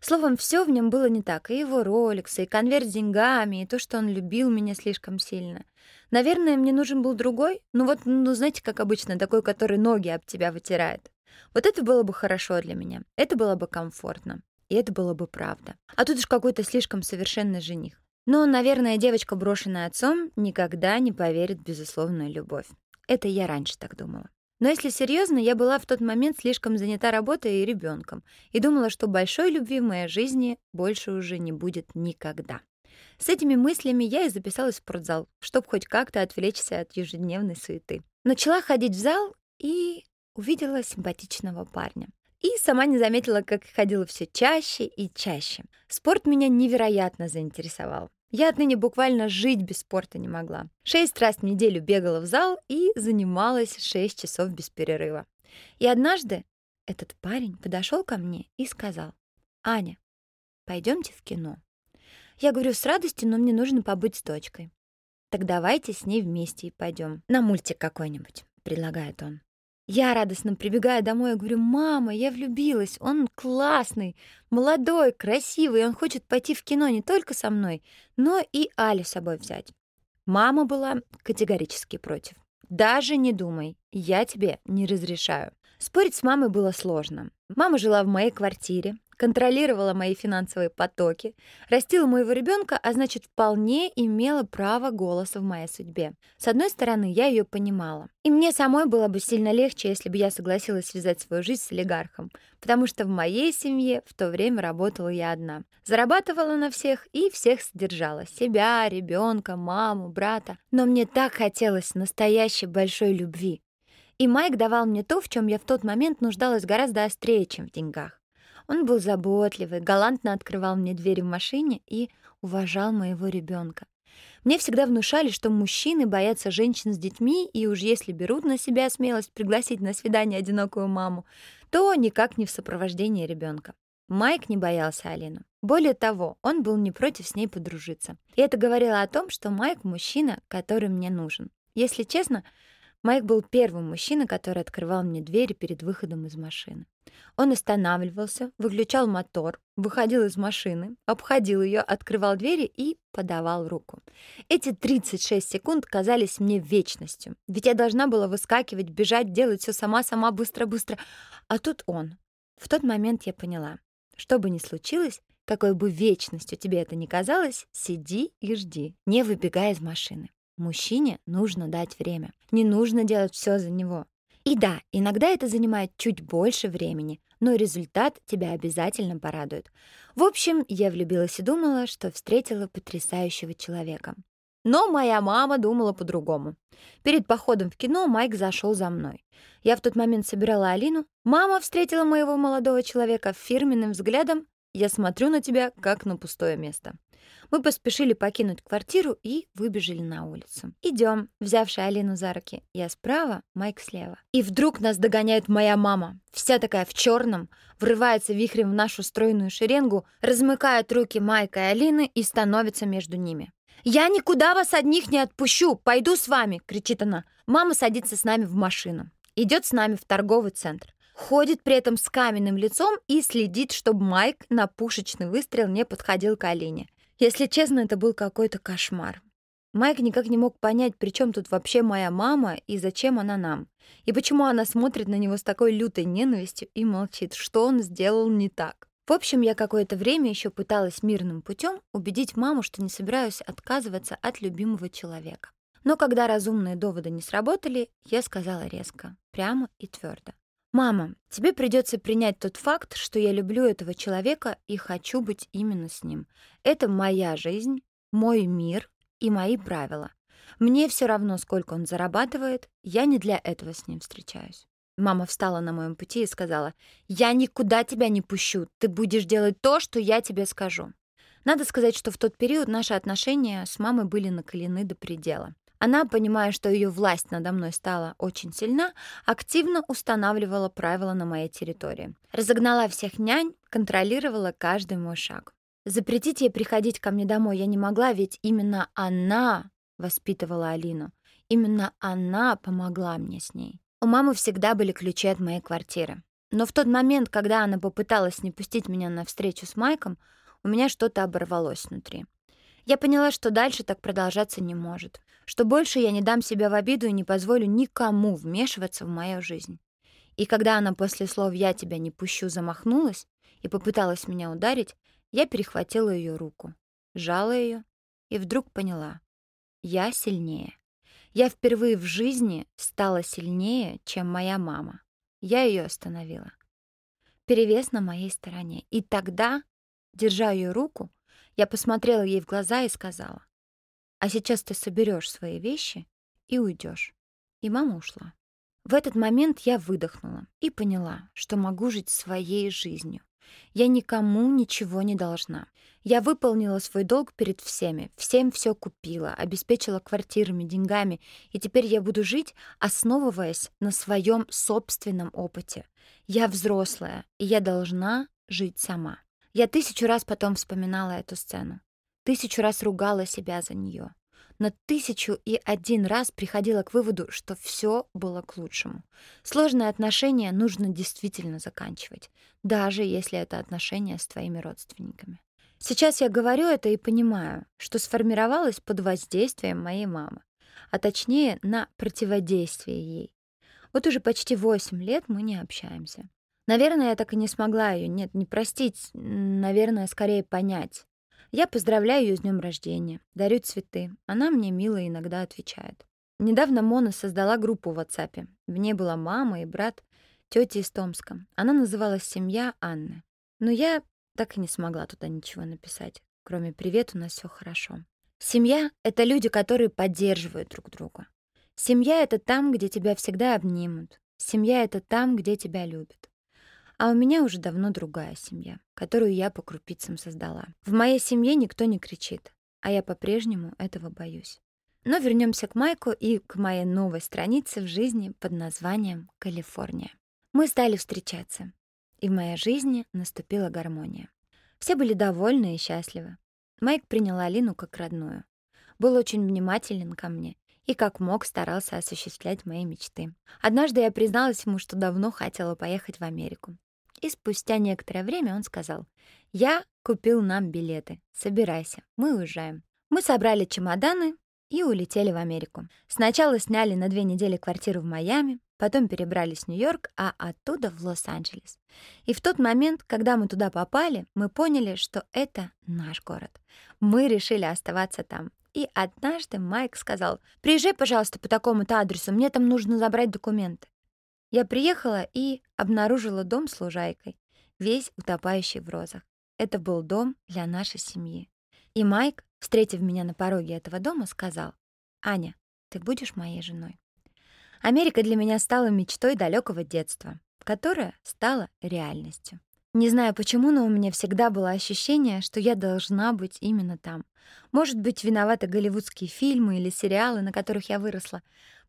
Словом, все в нем было не так. И его роликсы, и конверт с деньгами, и то, что он любил меня слишком сильно. Наверное, мне нужен был другой. Ну вот, ну знаете, как обычно, такой, который ноги об тебя вытирает. Вот это было бы хорошо для меня. Это было бы комфортно. И это было бы правда. А тут уж какой-то слишком совершенный жених. Но, наверное, девочка, брошенная отцом, никогда не поверит в безусловную любовь. Это я раньше так думала. Но если серьезно, я была в тот момент слишком занята работой и ребенком и думала, что большой любви в моей жизни больше уже не будет никогда. С этими мыслями я и записалась в спортзал, чтобы хоть как-то отвлечься от ежедневной суеты. Начала ходить в зал и увидела симпатичного парня. И сама не заметила, как ходила все чаще и чаще. Спорт меня невероятно заинтересовал. Я отныне буквально жить без спорта не могла. Шесть раз в неделю бегала в зал и занималась шесть часов без перерыва. И однажды этот парень подошел ко мне и сказал, «Аня, пойдемте в кино». Я говорю, с радостью, но мне нужно побыть с дочкой. «Так давайте с ней вместе и пойдем. На мультик какой-нибудь», — предлагает он. Я радостно прибегаю домой и говорю, «Мама, я влюбилась, он классный, молодой, красивый, он хочет пойти в кино не только со мной, но и Али с собой взять». Мама была категорически против. «Даже не думай, я тебе не разрешаю». Спорить с мамой было сложно. Мама жила в моей квартире, контролировала мои финансовые потоки, растила моего ребенка, а значит, вполне имела право голоса в моей судьбе. С одной стороны, я ее понимала. И мне самой было бы сильно легче, если бы я согласилась связать свою жизнь с олигархом, потому что в моей семье в то время работала я одна. Зарабатывала на всех и всех содержала. Себя, ребенка, маму, брата. Но мне так хотелось настоящей большой любви. И Майк давал мне то, в чем я в тот момент нуждалась гораздо острее, чем в деньгах. Он был заботливый, галантно открывал мне двери в машине и уважал моего ребенка. Мне всегда внушали, что мужчины боятся женщин с детьми, и уж если берут на себя смелость пригласить на свидание одинокую маму, то никак не в сопровождении ребенка. Майк не боялся Алину. Более того, он был не против с ней подружиться. И это говорило о том, что Майк — мужчина, который мне нужен. Если честно, Майк был первым мужчиной, который открывал мне двери перед выходом из машины. Он останавливался, выключал мотор, выходил из машины, обходил ее, открывал двери и подавал руку. Эти 36 секунд казались мне вечностью, ведь я должна была выскакивать, бежать, делать все сама-сама, быстро-быстро. А тут он. В тот момент я поняла, что бы ни случилось, какой бы вечностью тебе это ни казалось, сиди и жди, не выбегая из машины. Мужчине нужно дать время. Не нужно делать все за него. И да, иногда это занимает чуть больше времени, но результат тебя обязательно порадует. В общем, я влюбилась и думала, что встретила потрясающего человека. Но моя мама думала по-другому. Перед походом в кино Майк зашел за мной. Я в тот момент собирала Алину. Мама встретила моего молодого человека фирменным взглядом «Я смотрю на тебя, как на пустое место». Мы поспешили покинуть квартиру и выбежали на улицу. Идем, взявши Алину за руки. Я справа, Майк слева. И вдруг нас догоняет моя мама, вся такая в черном, врывается вихрем в нашу стройную шеренгу, размыкает руки Майка и Алины и становится между ними. «Я никуда вас одних не отпущу! Пойду с вами!» — кричит она. Мама садится с нами в машину. Идет с нами в торговый центр. Ходит при этом с каменным лицом и следит, чтобы Майк на пушечный выстрел не подходил к Алине. Если честно, это был какой-то кошмар. Майк никак не мог понять, при чем тут вообще моя мама и зачем она нам. И почему она смотрит на него с такой лютой ненавистью и молчит, что он сделал не так. В общем, я какое-то время еще пыталась мирным путем убедить маму, что не собираюсь отказываться от любимого человека. Но когда разумные доводы не сработали, я сказала резко, прямо и твердо. «Мама, тебе придется принять тот факт, что я люблю этого человека и хочу быть именно с ним. Это моя жизнь, мой мир и мои правила. Мне все равно, сколько он зарабатывает, я не для этого с ним встречаюсь. Мама встала на моем пути и сказала, «Я никуда тебя не пущу, ты будешь делать то, что я тебе скажу». Надо сказать, что в тот период наши отношения с мамой были накалены до предела. Она, понимая, что ее власть надо мной стала очень сильна, активно устанавливала правила на моей территории. Разогнала всех нянь, контролировала каждый мой шаг. Запретить ей приходить ко мне домой я не могла, ведь именно она воспитывала Алину. Именно она помогла мне с ней. У мамы всегда были ключи от моей квартиры. Но в тот момент, когда она попыталась не пустить меня на встречу с Майком, у меня что-то оборвалось внутри. Я поняла, что дальше так продолжаться не может, что больше я не дам себя в обиду и не позволю никому вмешиваться в мою жизнь. И когда она после слов «я тебя не пущу» замахнулась и попыталась меня ударить, я перехватила ее руку, сжала ее и вдруг поняла — я сильнее. Я впервые в жизни стала сильнее, чем моя мама. Я ее остановила. Перевес на моей стороне. И тогда, держа ее руку, я посмотрела ей в глаза и сказала, «А сейчас ты соберешь свои вещи и уйдешь». И мама ушла. В этот момент я выдохнула и поняла, что могу жить своей жизнью. Я никому ничего не должна. Я выполнила свой долг перед всеми, всем все купила, обеспечила квартирами, деньгами, и теперь я буду жить, основываясь на своем собственном опыте. Я взрослая, и я должна жить сама. Я тысячу раз потом вспоминала эту сцену. Тысячу раз ругала себя за нее но тысячу и один раз приходила к выводу, что все было к лучшему. Сложные отношения нужно действительно заканчивать, даже если это отношения с твоими родственниками. Сейчас я говорю это и понимаю, что сформировалось под воздействием моей мамы, а точнее на противодействие ей. Вот уже почти 8 лет мы не общаемся. Наверное, я так и не смогла ее, нет, не простить, наверное, скорее понять. Я поздравляю ее с днем рождения, дарю цветы. Она мне мило иногда отвечает. Недавно Мона создала группу в WhatsApp. В ней была мама и брат, тетя из Томска. Она называлась «Семья Анны». Но я так и не смогла туда ничего написать, кроме «Привет, у нас все хорошо». Семья — это люди, которые поддерживают друг друга. Семья — это там, где тебя всегда обнимут. Семья — это там, где тебя любят. А у меня уже давно другая семья, которую я по крупицам создала. В моей семье никто не кричит, а я по-прежнему этого боюсь. Но вернемся к Майку и к моей новой странице в жизни под названием «Калифорния». Мы стали встречаться, и в моей жизни наступила гармония. Все были довольны и счастливы. Майк принял Алину как родную. Был очень внимателен ко мне и как мог старался осуществлять мои мечты. Однажды я призналась ему, что давно хотела поехать в Америку. И спустя некоторое время он сказал, «Я купил нам билеты. Собирайся, мы уезжаем». Мы собрали чемоданы и улетели в Америку. Сначала сняли на две недели квартиру в Майами, потом перебрались в Нью-Йорк, а оттуда в Лос-Анджелес. И в тот момент, когда мы туда попали, мы поняли, что это наш город. Мы решили оставаться там. И однажды Майк сказал, «Приезжай, пожалуйста, по такому-то адресу, мне там нужно забрать документы». Я приехала и обнаружила дом с лужайкой, весь утопающий в розах. Это был дом для нашей семьи. И Майк, встретив меня на пороге этого дома, сказал, «Аня, ты будешь моей женой». Америка для меня стала мечтой далекого детства, которая стала реальностью. Не знаю почему, но у меня всегда было ощущение, что я должна быть именно там. Может быть, виноваты голливудские фильмы или сериалы, на которых я выросла.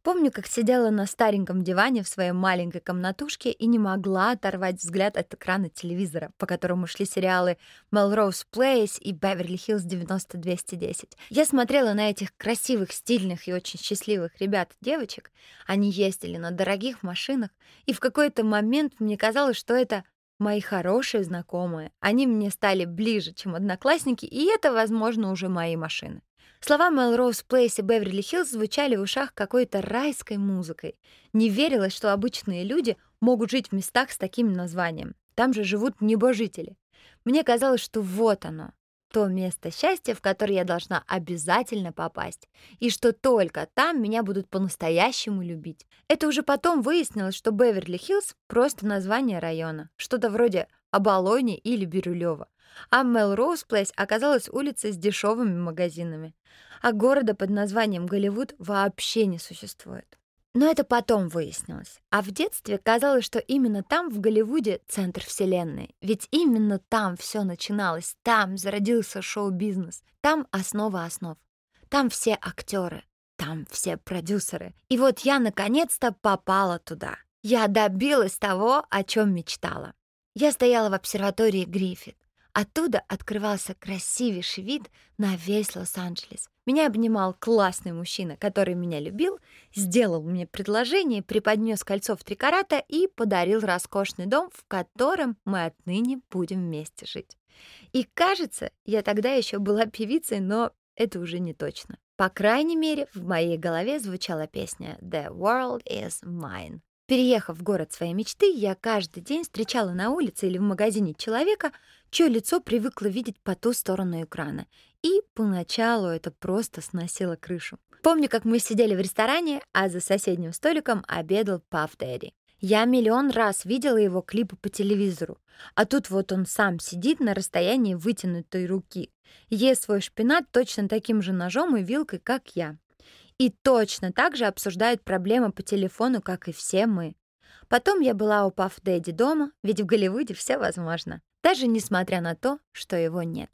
Помню, как сидела на стареньком диване в своей маленькой комнатушке и не могла оторвать взгляд от экрана телевизора, по которому шли сериалы «Melrose Place» и «Беверли-Хиллз 90210». Я смотрела на этих красивых, стильных и очень счастливых ребят-девочек. Они ездили на дорогих машинах, и в какой-то момент мне казалось, что это мои хорошие знакомые. Они мне стали ближе, чем одноклассники, и это, возможно, уже мои машины. Слова Мелроуз Плейс и Беверли-Хиллз звучали в ушах какой-то райской музыкой. Не верилось, что обычные люди могут жить в местах с таким названием. Там же живут небожители. Мне казалось, что вот оно, то место счастья, в которое я должна обязательно попасть, и что только там меня будут по-настоящему любить. Это уже потом выяснилось, что Беверли-Хиллз — просто название района, что-то вроде Оболони или Бирюлева. А Мелроуз Плейс оказалась улицей с дешевыми магазинами. А города под названием Голливуд вообще не существует. Но это потом выяснилось. А в детстве казалось, что именно там, в Голливуде, центр вселенной. Ведь именно там все начиналось, там зародился шоу-бизнес, там основа основ. Там все актеры, там все продюсеры. И вот я наконец-то попала туда. Я добилась того, о чем мечтала. Я стояла в обсерватории Гриффит. Оттуда открывался красивейший вид на весь Лос-Анджелес. Меня обнимал классный мужчина, который меня любил, сделал мне предложение, преподнес кольцо в три карата и подарил роскошный дом, в котором мы отныне будем вместе жить. И кажется, я тогда еще была певицей, но это уже не точно. По крайней мере, в моей голове звучала песня «The world is mine». Переехав в город своей мечты, я каждый день встречала на улице или в магазине человека, чье лицо привыкла видеть по ту сторону экрана. И поначалу это просто сносило крышу. Помню, как мы сидели в ресторане, а за соседним столиком обедал Паф Дэдди. Я миллион раз видела его клипы по телевизору, а тут вот он сам сидит на расстоянии вытянутой руки, ест свой шпинат точно таким же ножом и вилкой, как я и точно так же обсуждают проблемы по телефону, как и все мы. Потом я была у Паф Дэдди дома, ведь в Голливуде все возможно, даже несмотря на то, что его нет.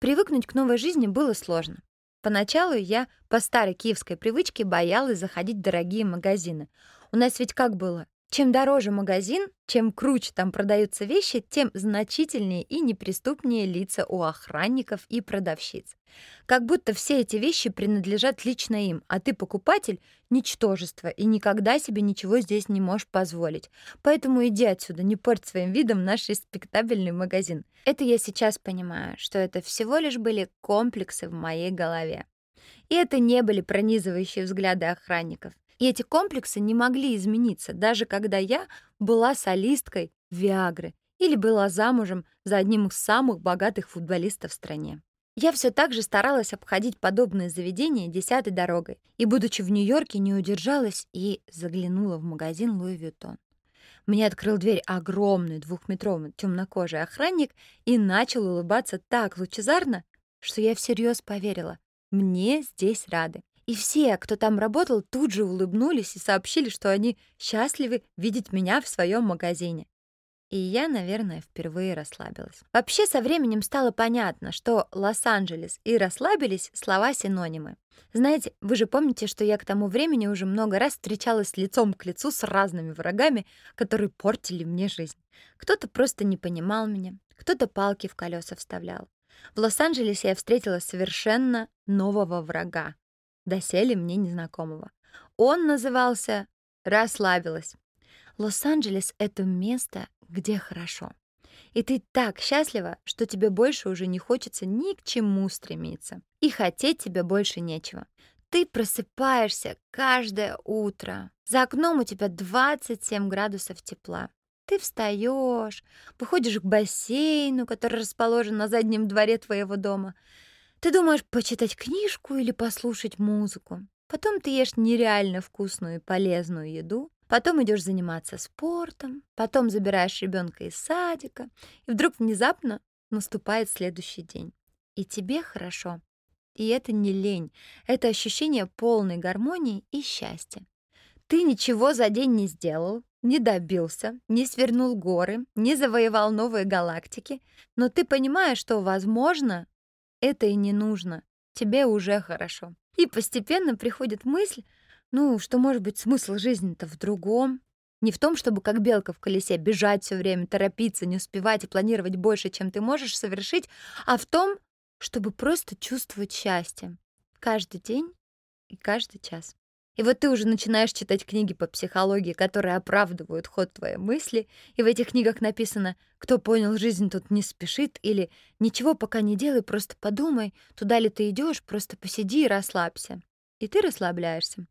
Привыкнуть к новой жизни было сложно. Поначалу я по старой киевской привычке боялась заходить в дорогие магазины. У нас ведь как было? Чем дороже магазин, чем круче там продаются вещи, тем значительнее и неприступнее лица у охранников и продавщиц. Как будто все эти вещи принадлежат лично им, а ты покупатель — ничтожество, и никогда себе ничего здесь не можешь позволить. Поэтому иди отсюда, не порть своим видом наш респектабельный магазин. Это я сейчас понимаю, что это всего лишь были комплексы в моей голове. И это не были пронизывающие взгляды охранников. И эти комплексы не могли измениться, даже когда я была солисткой Виагры или была замужем за одним из самых богатых футболистов в стране. Я все так же старалась обходить подобные заведения десятой дорогой, и, будучи в Нью-Йорке, не удержалась и заглянула в магазин Луи Виттон. Мне открыл дверь огромный двухметровый темнокожий охранник и начал улыбаться так лучезарно, что я всерьез поверила. Мне здесь рады. И все, кто там работал, тут же улыбнулись и сообщили, что они счастливы видеть меня в своем магазине. И я, наверное, впервые расслабилась. Вообще, со временем стало понятно, что Лос-Анджелес и расслабились — слова-синонимы. Знаете, вы же помните, что я к тому времени уже много раз встречалась лицом к лицу с разными врагами, которые портили мне жизнь. Кто-то просто не понимал меня, кто-то палки в колеса вставлял. В Лос-Анджелесе я встретила совершенно нового врага, доселе мне незнакомого. Он назывался «Расслабилась». Лос-Анджелес — это место, где хорошо. И ты так счастлива, что тебе больше уже не хочется ни к чему стремиться. И хотеть тебе больше нечего. Ты просыпаешься каждое утро. За окном у тебя 27 градусов тепла. Ты встаешь, выходишь к бассейну, который расположен на заднем дворе твоего дома, ты думаешь почитать книжку или послушать музыку. Потом ты ешь нереально вкусную и полезную еду, Потом идешь заниматься спортом, потом забираешь ребенка из садика, и вдруг внезапно наступает следующий день. И тебе хорошо. И это не лень, это ощущение полной гармонии и счастья. Ты ничего за день не сделал, не добился, не свернул горы, не завоевал новые галактики, но ты понимаешь, что, возможно, это и не нужно. Тебе уже хорошо. И постепенно приходит мысль, ну, что, может быть, смысл жизни-то в другом. Не в том, чтобы как белка в колесе бежать все время, торопиться, не успевать и планировать больше, чем ты можешь совершить, а в том, чтобы просто чувствовать счастье. Каждый день и каждый час. И вот ты уже начинаешь читать книги по психологии, которые оправдывают ход твоей мысли, и в этих книгах написано «Кто понял жизнь, тот не спешит» или «Ничего пока не делай, просто подумай, туда ли ты идешь, просто посиди и расслабься». И ты расслабляешься.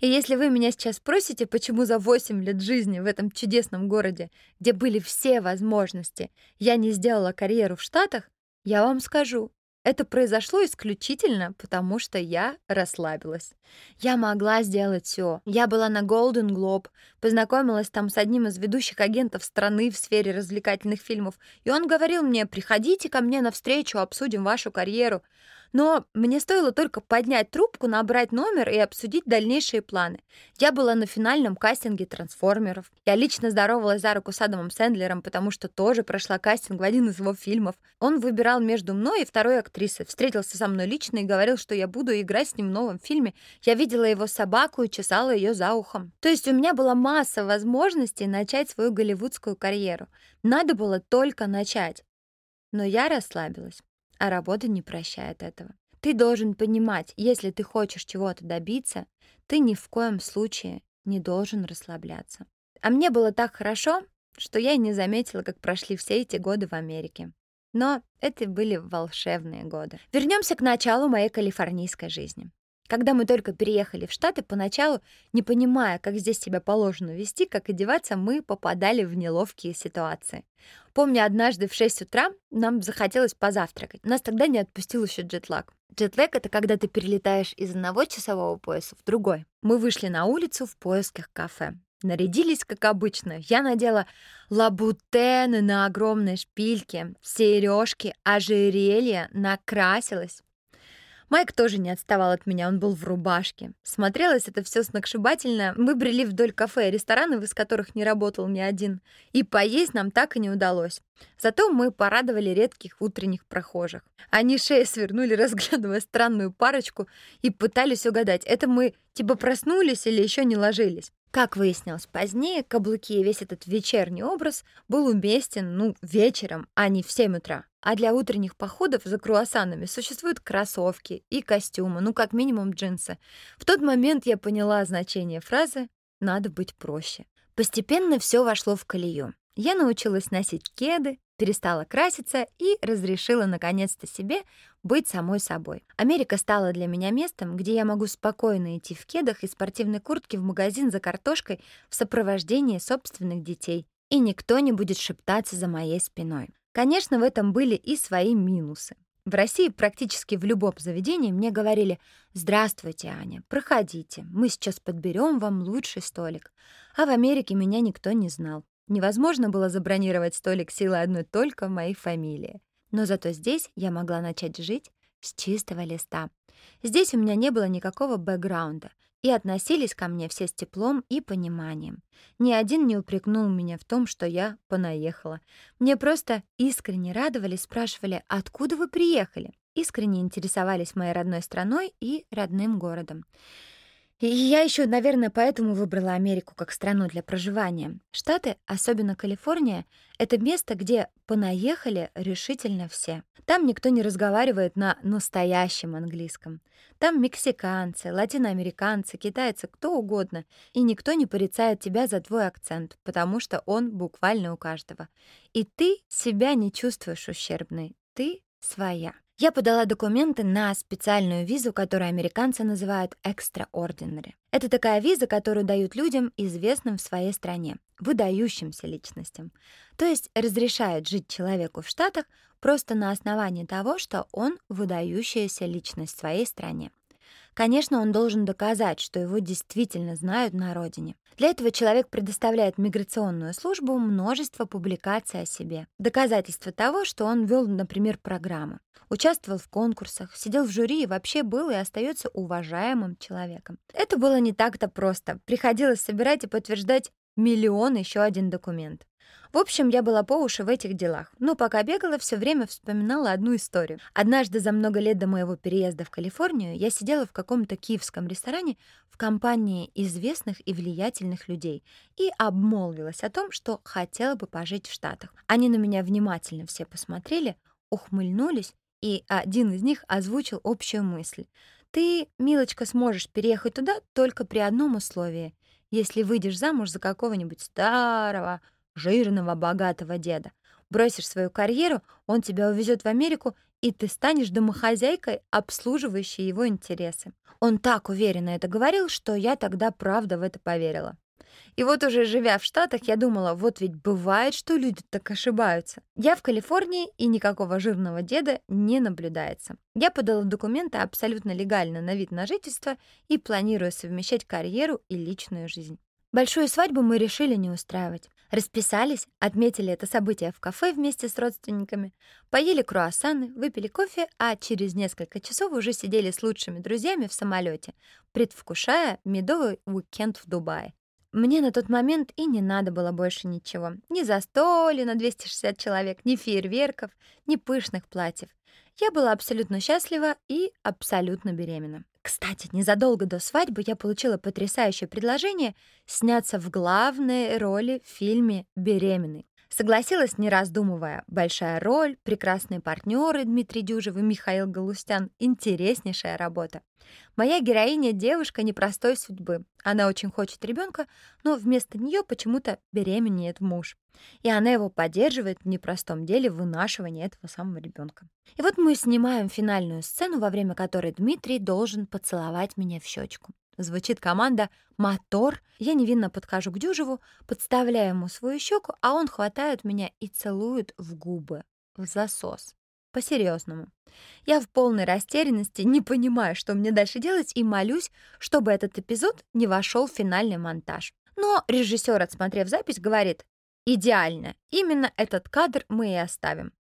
И если вы меня сейчас спросите, почему за 8 лет жизни в этом чудесном городе, где были все возможности, я не сделала карьеру в Штатах, я вам скажу, это произошло исключительно потому, что я расслабилась. Я могла сделать все. Я была на Golden Globe, познакомилась там с одним из ведущих агентов страны в сфере развлекательных фильмов, и он говорил мне, приходите ко мне на встречу, обсудим вашу карьеру. Но мне стоило только поднять трубку, набрать номер и обсудить дальнейшие планы. Я была на финальном кастинге «Трансформеров». Я лично здоровалась за руку с Адамом Сэндлером, потому что тоже прошла кастинг в один из его фильмов. Он выбирал между мной и второй актрисой, встретился со мной лично и говорил, что я буду играть с ним в новом фильме. Я видела его собаку и чесала ее за ухом. То есть у меня была масса возможностей начать свою голливудскую карьеру. Надо было только начать. Но я расслабилась а работа не прощает этого. Ты должен понимать, если ты хочешь чего-то добиться, ты ни в коем случае не должен расслабляться. А мне было так хорошо, что я и не заметила, как прошли все эти годы в Америке. Но это были волшебные годы. Вернемся к началу моей калифорнийской жизни. Когда мы только переехали в Штаты, поначалу, не понимая, как здесь себя положено вести, как одеваться, мы попадали в неловкие ситуации. Помню, однажды в 6 утра нам захотелось позавтракать. Нас тогда не отпустил еще джетлаг. Джетлаг — это когда ты перелетаешь из одного часового пояса в другой. Мы вышли на улицу в поисках кафе. Нарядились, как обычно. Я надела лабутены на огромной шпильке, сережки, ожерелье, накрасилась. Майк тоже не отставал от меня, он был в рубашке. Смотрелось это все сногсшибательно. Мы брели вдоль кафе и ресторанов, из которых не работал ни один. И поесть нам так и не удалось. Зато мы порадовали редких утренних прохожих. Они шеи свернули, (laughs) разглядывая странную парочку, и пытались угадать, это мы типа проснулись или еще не ложились. Как выяснилось позднее, каблуки и весь этот вечерний образ был уместен, ну, вечером, а не в 7 утра. А для утренних походов за круассанами существуют кроссовки и костюмы, ну, как минимум джинсы. В тот момент я поняла значение фразы «надо быть проще». Постепенно все вошло в колею. Я научилась носить кеды, перестала краситься и разрешила наконец-то себе быть самой собой. Америка стала для меня местом, где я могу спокойно идти в кедах и спортивной куртке в магазин за картошкой в сопровождении собственных детей, и никто не будет шептаться за моей спиной. Конечно, в этом были и свои минусы. В России практически в любом заведении мне говорили «Здравствуйте, Аня, проходите, мы сейчас подберем вам лучший столик». А в Америке меня никто не знал. Невозможно было забронировать столик силой одной только моей фамилии. Но зато здесь я могла начать жить с чистого листа. Здесь у меня не было никакого бэкграунда, и относились ко мне все с теплом и пониманием. Ни один не упрекнул меня в том, что я понаехала. Мне просто искренне радовались, спрашивали, откуда вы приехали. Искренне интересовались моей родной страной и родным городом. Я еще, наверное, поэтому выбрала Америку как страну для проживания. Штаты, особенно Калифорния, это место, где понаехали решительно все. Там никто не разговаривает на настоящем английском. Там мексиканцы, латиноамериканцы, китайцы, кто угодно. И никто не порицает тебя за твой акцент, потому что он буквально у каждого. И ты себя не чувствуешь ущербной. Ты своя. Я подала документы на специальную визу, которую американцы называют extraordinary. Это такая виза, которую дают людям, известным в своей стране, выдающимся личностям. То есть разрешает жить человеку в Штатах просто на основании того, что он выдающаяся личность в своей стране. Конечно, он должен доказать, что его действительно знают на родине. Для этого человек предоставляет миграционную службу множество публикаций о себе. Доказательства того, что он вел, например, программы, участвовал в конкурсах, сидел в жюри и вообще был и остается уважаемым человеком. Это было не так-то просто. Приходилось собирать и подтверждать миллион еще один документ. В общем, я была по уши в этих делах, но пока бегала, все время вспоминала одну историю. Однажды за много лет до моего переезда в Калифорнию я сидела в каком-то киевском ресторане в компании известных и влиятельных людей и обмолвилась о том, что хотела бы пожить в Штатах. Они на меня внимательно все посмотрели, ухмыльнулись, и один из них озвучил общую мысль. «Ты, милочка, сможешь переехать туда только при одном условии, если выйдешь замуж за какого-нибудь старого, жирного, богатого деда. Бросишь свою карьеру, он тебя увезет в Америку, и ты станешь домохозяйкой, обслуживающей его интересы. Он так уверенно это говорил, что я тогда правда в это поверила. И вот уже живя в Штатах, я думала, вот ведь бывает, что люди так ошибаются. Я в Калифорнии, и никакого жирного деда не наблюдается. Я подала документы абсолютно легально на вид на жительство и планирую совмещать карьеру и личную жизнь. Большую свадьбу мы решили не устраивать. Расписались, отметили это событие в кафе вместе с родственниками, поели круассаны, выпили кофе, а через несколько часов уже сидели с лучшими друзьями в самолете, предвкушая медовый уикенд в Дубае. Мне на тот момент и не надо было больше ничего. Ни застолья на 260 человек, ни фейерверков, ни пышных платьев. Я была абсолютно счастлива и абсолютно беременна. Кстати, незадолго до свадьбы я получила потрясающее предложение сняться в главной роли в фильме «Беременный». Согласилась, не раздумывая. Большая роль, прекрасные партнеры Дмитрий Дюжев и Михаил Галустян. Интереснейшая работа. Моя героиня — девушка непростой судьбы. Она очень хочет ребенка, но вместо нее почему-то беременеет муж. И она его поддерживает в непростом деле вынашивания этого самого ребенка. И вот мы снимаем финальную сцену, во время которой Дмитрий должен поцеловать меня в щечку. Звучит команда «Мотор». Я невинно подхожу к Дюжеву, подставляю ему свою щеку, а он хватает меня и целует в губы, в засос. По-серьезному. Я в полной растерянности, не понимаю, что мне дальше делать, и молюсь, чтобы этот эпизод не вошел в финальный монтаж. Но режиссер, отсмотрев запись, говорит, идеально, именно этот кадр мы и оставим.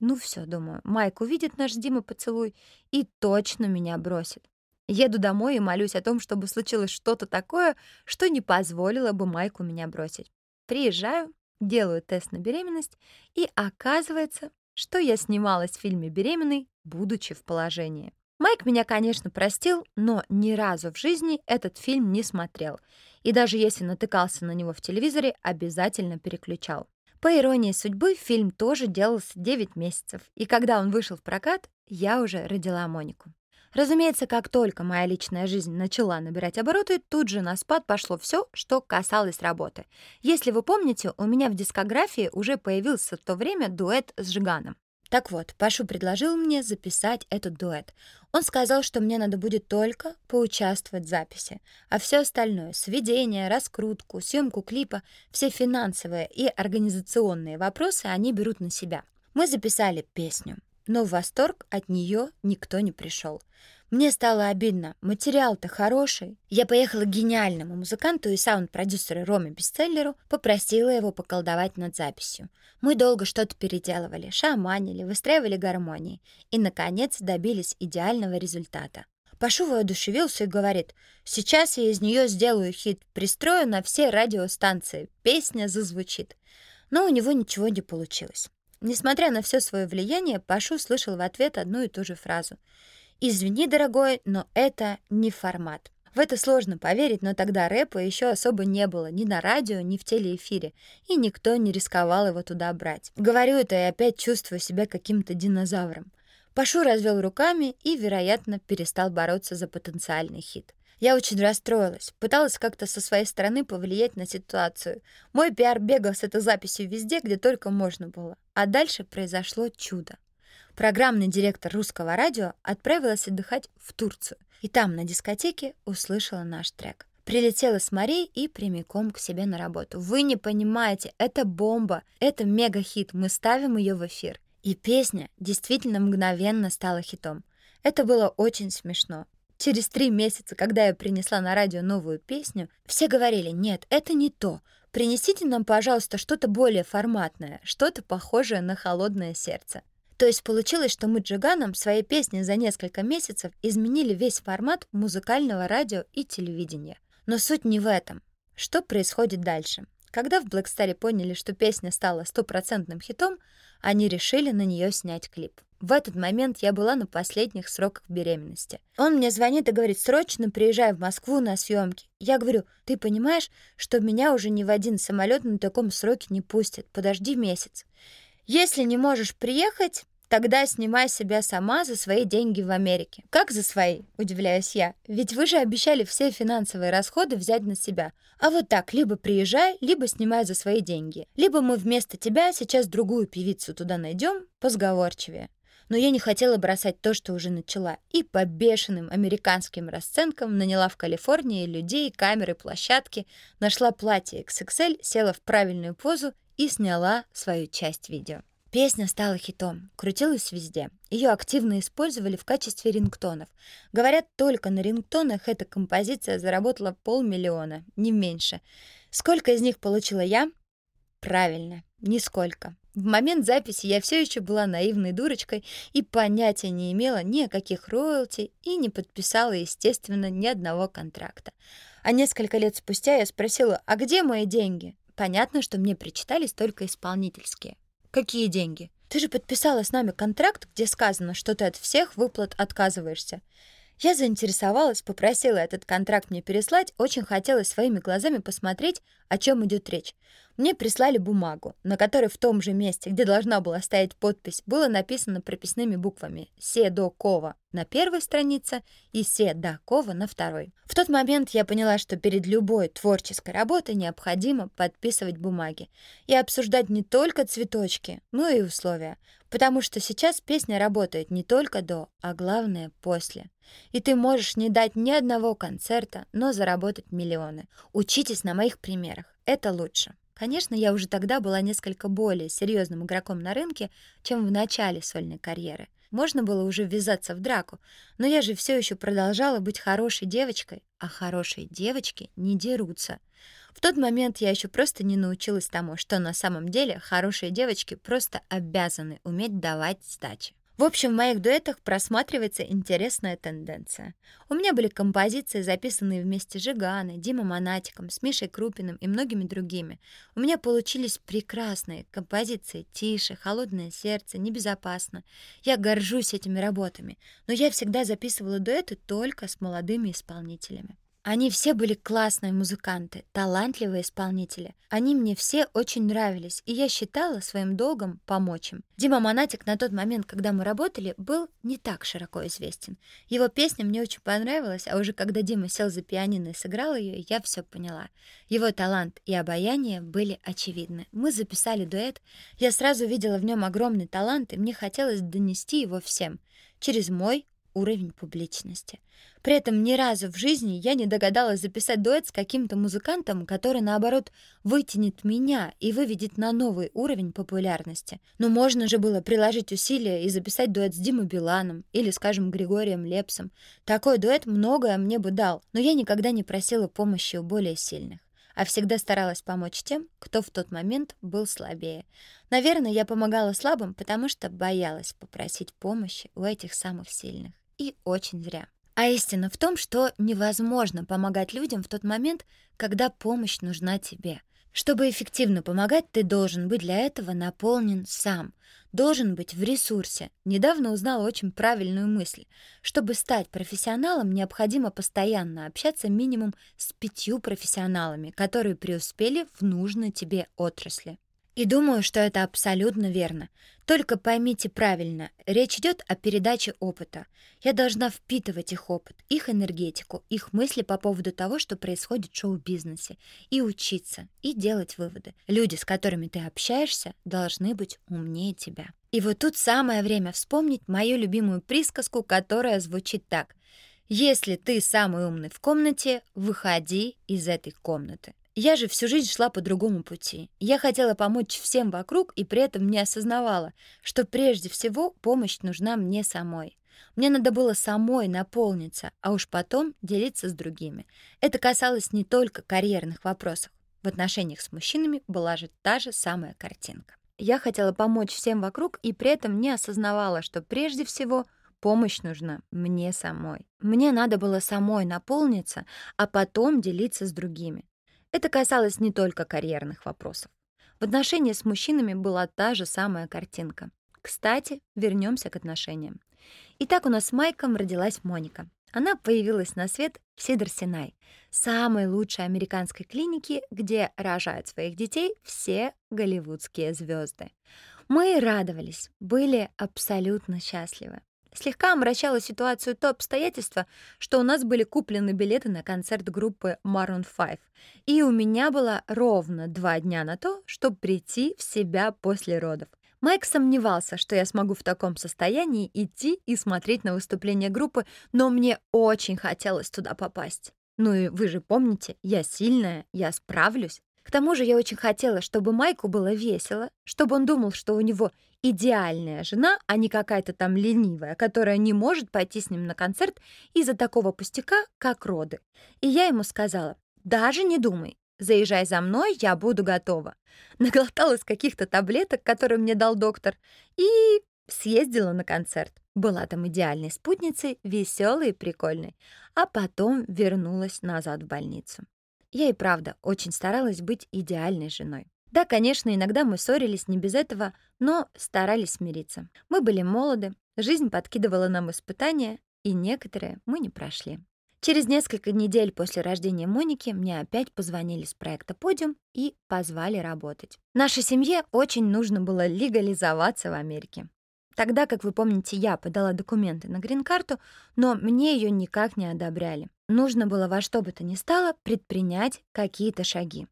Ну все, думаю, Майк увидит наш Дима поцелуй и точно меня бросит. Еду домой и молюсь о том, чтобы случилось что-то такое, что не позволило бы Майку меня бросить. Приезжаю, делаю тест на беременность, и оказывается, что я снималась в фильме «Беременный», будучи в положении. Майк меня, конечно, простил, но ни разу в жизни этот фильм не смотрел. И даже если натыкался на него в телевизоре, обязательно переключал. По иронии судьбы, фильм тоже делался 9 месяцев, и когда он вышел в прокат, я уже родила Монику. Разумеется, как только моя личная жизнь начала набирать обороты, тут же на спад пошло все, что касалось работы. Если вы помните, у меня в дискографии уже появился в то время дуэт с Жиганом. Так вот, Пашу предложил мне записать этот дуэт. Он сказал, что мне надо будет только поучаствовать в записи, а все остальное — сведение, раскрутку, съемку клипа, все финансовые и организационные вопросы они берут на себя. Мы записали песню но в восторг от нее никто не пришел. Мне стало обидно. Материал-то хороший. Я поехала к гениальному музыканту и саунд-продюсеру Роме Бестселлеру, попросила его поколдовать над записью. Мы долго что-то переделывали, шаманили, выстраивали гармонии и, наконец, добились идеального результата. Пашу воодушевился и говорит, «Сейчас я из нее сделаю хит, пристрою на все радиостанции, песня зазвучит». Но у него ничего не получилось. Несмотря на все свое влияние, Пашу слышал в ответ одну и ту же фразу. «Извини, дорогой, но это не формат». В это сложно поверить, но тогда рэпа еще особо не было ни на радио, ни в телеэфире, и никто не рисковал его туда брать. Говорю это и опять чувствую себя каким-то динозавром. Пашу развел руками и, вероятно, перестал бороться за потенциальный хит. Я очень расстроилась, пыталась как-то со своей стороны повлиять на ситуацию. Мой пиар бегал с этой записью везде, где только можно было. А дальше произошло чудо. Программный директор русского радио отправилась отдыхать в Турцию. И там, на дискотеке, услышала наш трек. Прилетела с морей и прямиком к себе на работу. Вы не понимаете, это бомба, это мега-хит, мы ставим ее в эфир. И песня действительно мгновенно стала хитом. Это было очень смешно. Через три месяца, когда я принесла на радио новую песню, все говорили, нет, это не то. Принесите нам, пожалуйста, что-то более форматное, что-то похожее на холодное сердце. То есть получилось, что мы Джиганом своей песни за несколько месяцев изменили весь формат музыкального радио и телевидения. Но суть не в этом. Что происходит дальше? Когда в Блэкстаре поняли, что песня стала стопроцентным хитом, они решили на нее снять клип. В этот момент я была на последних сроках беременности. Он мне звонит и говорит, срочно приезжай в Москву на съемки. Я говорю, ты понимаешь, что меня уже ни в один самолет на таком сроке не пустят, подожди месяц. Если не можешь приехать, Тогда снимай себя сама за свои деньги в Америке. Как за свои? Удивляюсь я. Ведь вы же обещали все финансовые расходы взять на себя. А вот так, либо приезжай, либо снимай за свои деньги. Либо мы вместо тебя сейчас другую певицу туда найдем, позговорчивее. Но я не хотела бросать то, что уже начала, и по бешеным американским расценкам наняла в Калифорнии людей, камеры, площадки, нашла платье XXL, села в правильную позу и сняла свою часть видео. Песня стала хитом, крутилась везде. Ее активно использовали в качестве рингтонов. Говорят, только на рингтонах эта композиция заработала полмиллиона, не меньше. Сколько из них получила я? Правильно, нисколько. В момент записи я все еще была наивной дурочкой и понятия не имела ни о каких роялти и не подписала, естественно, ни одного контракта. А несколько лет спустя я спросила, а где мои деньги? Понятно, что мне причитались только исполнительские. Какие деньги? Ты же подписала с нами контракт, где сказано, что ты от всех выплат отказываешься. Я заинтересовалась, попросила этот контракт мне переслать, очень хотелось своими глазами посмотреть, о чем идет речь. Мне прислали бумагу, на которой в том же месте, где должна была стоять подпись, было написано прописными буквами «Седокова» на первой странице и «Седокова» на второй. В тот момент я поняла, что перед любой творческой работой необходимо подписывать бумаги и обсуждать не только цветочки, но и условия, потому что сейчас песня работает не только до, а главное после. И ты можешь не дать ни одного концерта, но заработать миллионы. Учитесь на моих примерах, это лучше. Конечно, я уже тогда была несколько более серьезным игроком на рынке, чем в начале сольной карьеры. Можно было уже ввязаться в драку, но я же все еще продолжала быть хорошей девочкой, а хорошие девочки не дерутся. В тот момент я еще просто не научилась тому, что на самом деле хорошие девочки просто обязаны уметь давать сдачи. В общем, в моих дуэтах просматривается интересная тенденция. У меня были композиции, записанные вместе с Жиганой, Димой Монатиком, с Мишей Крупиным и многими другими. У меня получились прекрасные композиции «Тише», «Холодное сердце», «Небезопасно». Я горжусь этими работами, но я всегда записывала дуэты только с молодыми исполнителями. Они все были классные музыканты, талантливые исполнители. Они мне все очень нравились, и я считала своим долгом помочь им. Дима Монатик на тот момент, когда мы работали, был не так широко известен. Его песня мне очень понравилась, а уже когда Дима сел за пианино и сыграл ее, я все поняла. Его талант и обаяние были очевидны. Мы записали дуэт, я сразу видела в нем огромный талант, и мне хотелось донести его всем через мой уровень публичности. При этом ни разу в жизни я не догадалась записать дуэт с каким-то музыкантом, который, наоборот, вытянет меня и выведет на новый уровень популярности. Но можно же было приложить усилия и записать дуэт с Димой Биланом или, скажем, Григорием Лепсом. Такой дуэт многое мне бы дал, но я никогда не просила помощи у более сильных а всегда старалась помочь тем, кто в тот момент был слабее. Наверное, я помогала слабым, потому что боялась попросить помощи у этих самых сильных. И очень зря. А истина в том, что невозможно помогать людям в тот момент, когда помощь нужна тебе. Чтобы эффективно помогать, ты должен быть для этого наполнен сам, должен быть в ресурсе. Недавно узнала очень правильную мысль. Чтобы стать профессионалом, необходимо постоянно общаться минимум с пятью профессионалами, которые преуспели в нужной тебе отрасли. И думаю, что это абсолютно верно. Только поймите правильно, речь идет о передаче опыта. Я должна впитывать их опыт, их энергетику, их мысли по поводу того, что происходит в шоу-бизнесе, и учиться, и делать выводы. Люди, с которыми ты общаешься, должны быть умнее тебя. И вот тут самое время вспомнить мою любимую присказку, которая звучит так. Если ты самый умный в комнате, выходи из этой комнаты. Я же всю жизнь шла по другому пути. Я хотела помочь всем вокруг и при этом не осознавала, что прежде всего помощь нужна мне самой. Мне надо было самой наполниться, а уж потом делиться с другими. Это касалось не только карьерных вопросов. В отношениях с мужчинами была же та же самая картинка. Я хотела помочь всем вокруг и при этом не осознавала, что прежде всего помощь нужна мне самой. Мне надо было самой наполниться, а потом делиться с другими. Это касалось не только карьерных вопросов. В отношении с мужчинами была та же самая картинка. Кстати, вернемся к отношениям. Итак, у нас с Майком родилась Моника. Она появилась на свет в Сидор-Синай, самой лучшей американской клинике, где рожают своих детей все голливудские звезды. Мы радовались, были абсолютно счастливы. Слегка омрачала ситуацию то обстоятельство, что у нас были куплены билеты на концерт группы Maroon 5, и у меня было ровно два дня на то, чтобы прийти в себя после родов. Майк сомневался, что я смогу в таком состоянии идти и смотреть на выступление группы, но мне очень хотелось туда попасть. Ну и вы же помните, я сильная, я справлюсь. К тому же я очень хотела, чтобы Майку было весело, чтобы он думал, что у него идеальная жена, а не какая-то там ленивая, которая не может пойти с ним на концерт из-за такого пустяка, как роды. И я ему сказала, даже не думай, Заезжай за мной, я буду готова. (laughs) Наглоталась каких-то таблеток, которые мне дал доктор, и съездила на концерт. Была там идеальной спутницей, веселой и прикольной. А потом вернулась назад в больницу. Я и правда очень старалась быть идеальной женой. Да, конечно, иногда мы ссорились не без этого, но старались смириться. Мы были молоды, жизнь подкидывала нам испытания, и некоторые мы не прошли. Через несколько недель после рождения Моники мне опять позвонили с проекта «Подиум» и позвали работать. Нашей семье очень нужно было легализоваться в Америке. Тогда, как вы помните, я подала документы на грин-карту, но мне ее никак не одобряли. Нужно было во что бы то ни стало предпринять какие-то шаги.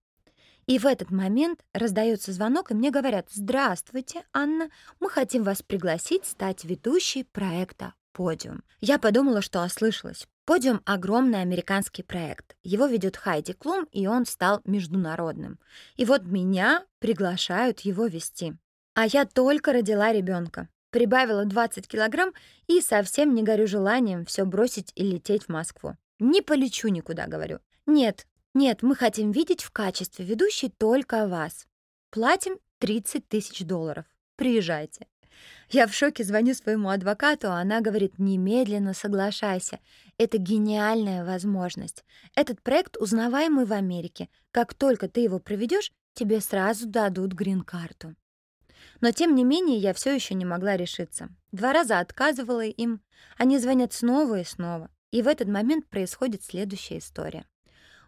И в этот момент раздается звонок, и мне говорят, «Здравствуйте, Анна, мы хотим вас пригласить стать ведущей проекта «Подиум». Я подумала, что ослышалась. «Подиум» — огромный американский проект. Его ведет Хайди Клум, и он стал международным. И вот меня приглашают его вести. А я только родила ребенка, прибавила 20 килограмм и совсем не горю желанием все бросить и лететь в Москву. Не полечу никуда, говорю. Нет, нет, мы хотим видеть в качестве ведущей только вас. Платим 30 тысяч долларов. Приезжайте. Я в шоке звоню своему адвокату, а она говорит, немедленно соглашайся. Это гениальная возможность. Этот проект узнаваемый в Америке. Как только ты его проведешь, тебе сразу дадут грин-карту. Но тем не менее я все еще не могла решиться. Два раза отказывала им. Они звонят снова и снова. И в этот момент происходит следующая история.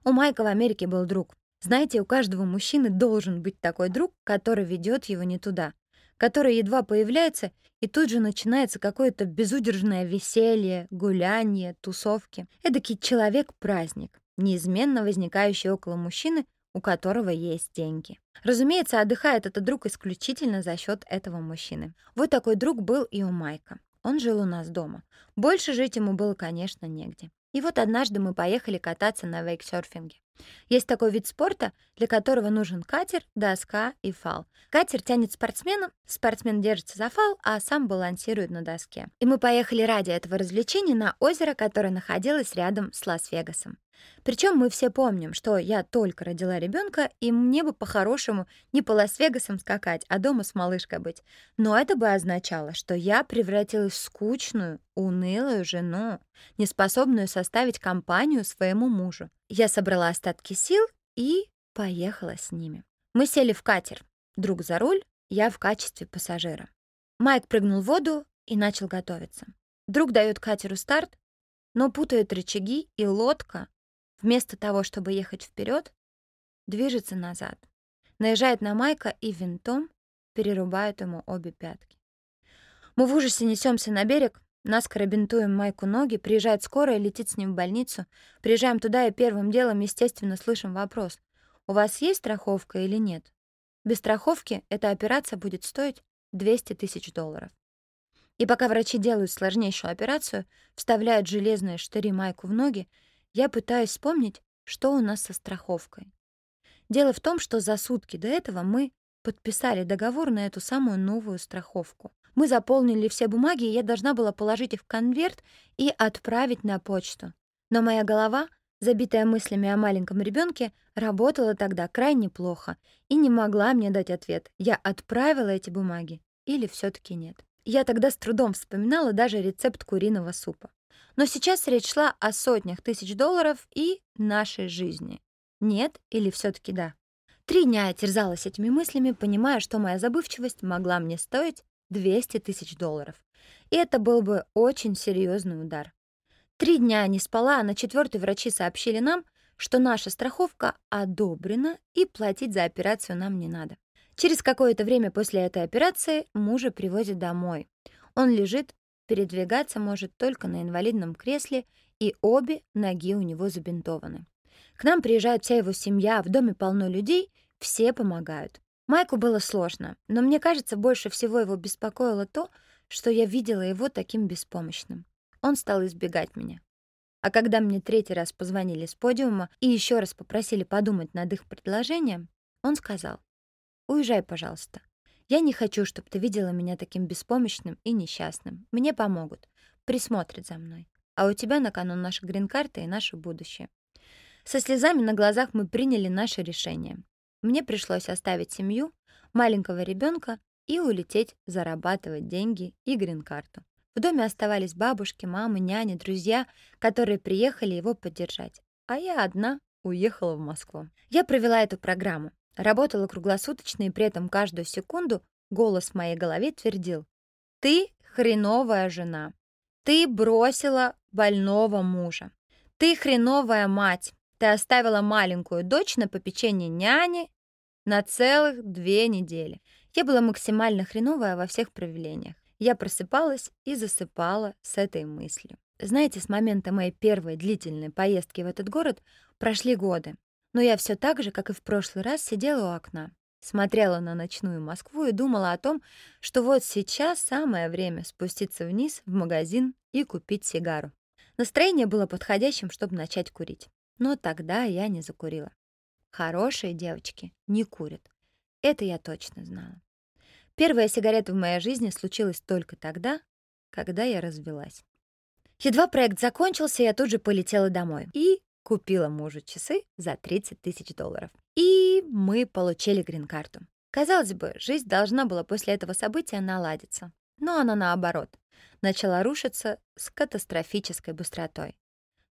У Майка в Америке был друг. Знаете, у каждого мужчины должен быть такой друг, который ведет его не туда который едва появляется, и тут же начинается какое-то безудержное веселье, гуляние, тусовки. Эдакий человек-праздник, неизменно возникающий около мужчины, у которого есть деньги. Разумеется, отдыхает этот друг исключительно за счет этого мужчины. Вот такой друг был и у Майка. Он жил у нас дома. Больше жить ему было, конечно, негде. И вот однажды мы поехали кататься на вейксерфинге. Есть такой вид спорта, для которого нужен катер, доска и фал. Катер тянет спортсмена, спортсмен держится за фал, а сам балансирует на доске. И мы поехали ради этого развлечения на озеро, которое находилось рядом с Лас-Вегасом. Причем мы все помним, что я только родила ребенка, и мне бы по-хорошему не по Лас-Вегасам скакать, а дома с малышкой быть. Но это бы означало, что я превратилась в скучную, унылую жену, неспособную составить компанию своему мужу. Я собрала остатки сил и поехала с ними. Мы сели в катер, друг за руль, я в качестве пассажира. Майк прыгнул в воду и начал готовиться. Друг дает катеру старт, но путает рычаги, и лодка, вместо того, чтобы ехать вперед, движется назад. Наезжает на Майка и винтом перерубает ему обе пятки. Мы в ужасе несемся на берег, Наскоро бинтуем Майку ноги, приезжает скорая, летит с ним в больницу. Приезжаем туда и первым делом, естественно, слышим вопрос. «У вас есть страховка или нет?» Без страховки эта операция будет стоить 200 тысяч долларов. И пока врачи делают сложнейшую операцию, вставляют железные штыри Майку в ноги, я пытаюсь вспомнить, что у нас со страховкой. Дело в том, что за сутки до этого мы подписали договор на эту самую новую страховку. Мы заполнили все бумаги, и я должна была положить их в конверт и отправить на почту. Но моя голова, забитая мыслями о маленьком ребенке, работала тогда крайне плохо и не могла мне дать ответ, я отправила эти бумаги или все таки нет. Я тогда с трудом вспоминала даже рецепт куриного супа. Но сейчас речь шла о сотнях тысяч долларов и нашей жизни. Нет или все таки да? Три дня я терзалась этими мыслями, понимая, что моя забывчивость могла мне стоить 200 тысяч долларов. И это был бы очень серьезный удар. Три дня не спала, а на четвертый врачи сообщили нам, что наша страховка одобрена и платить за операцию нам не надо. Через какое-то время после этой операции мужа привозят домой. Он лежит, передвигаться может только на инвалидном кресле, и обе ноги у него забинтованы. К нам приезжает вся его семья, в доме полно людей, все помогают. Майку было сложно, но мне кажется, больше всего его беспокоило то, что я видела его таким беспомощным. Он стал избегать меня. А когда мне третий раз позвонили с подиума и еще раз попросили подумать над их предложением, он сказал, «Уезжай, пожалуйста. Я не хочу, чтобы ты видела меня таким беспомощным и несчастным. Мне помогут, присмотрят за мной. А у тебя на кону наша грин-карта и наше будущее». Со слезами на глазах мы приняли наше решение. Мне пришлось оставить семью, маленького ребенка и улететь зарабатывать деньги и грин-карту. В доме оставались бабушки, мамы, няни, друзья, которые приехали его поддержать. А я одна уехала в Москву. Я провела эту программу. Работала круглосуточно, и при этом каждую секунду голос в моей голове твердил «Ты хреновая жена. Ты бросила больного мужа. Ты хреновая мать. Ты оставила маленькую дочь на попечение няни на целых две недели. Я была максимально хреновая во всех проявлениях. Я просыпалась и засыпала с этой мыслью. Знаете, с момента моей первой длительной поездки в этот город прошли годы. Но я все так же, как и в прошлый раз, сидела у окна, смотрела на ночную Москву и думала о том, что вот сейчас самое время спуститься вниз в магазин и купить сигару. Настроение было подходящим, чтобы начать курить. Но тогда я не закурила. Хорошие девочки не курят. Это я точно знала. Первая сигарета в моей жизни случилась только тогда, когда я развелась. Едва проект закончился, я тут же полетела домой и купила мужу часы за 30 тысяч долларов. И мы получили грин-карту. Казалось бы, жизнь должна была после этого события наладиться. Но она наоборот. Начала рушиться с катастрофической быстротой.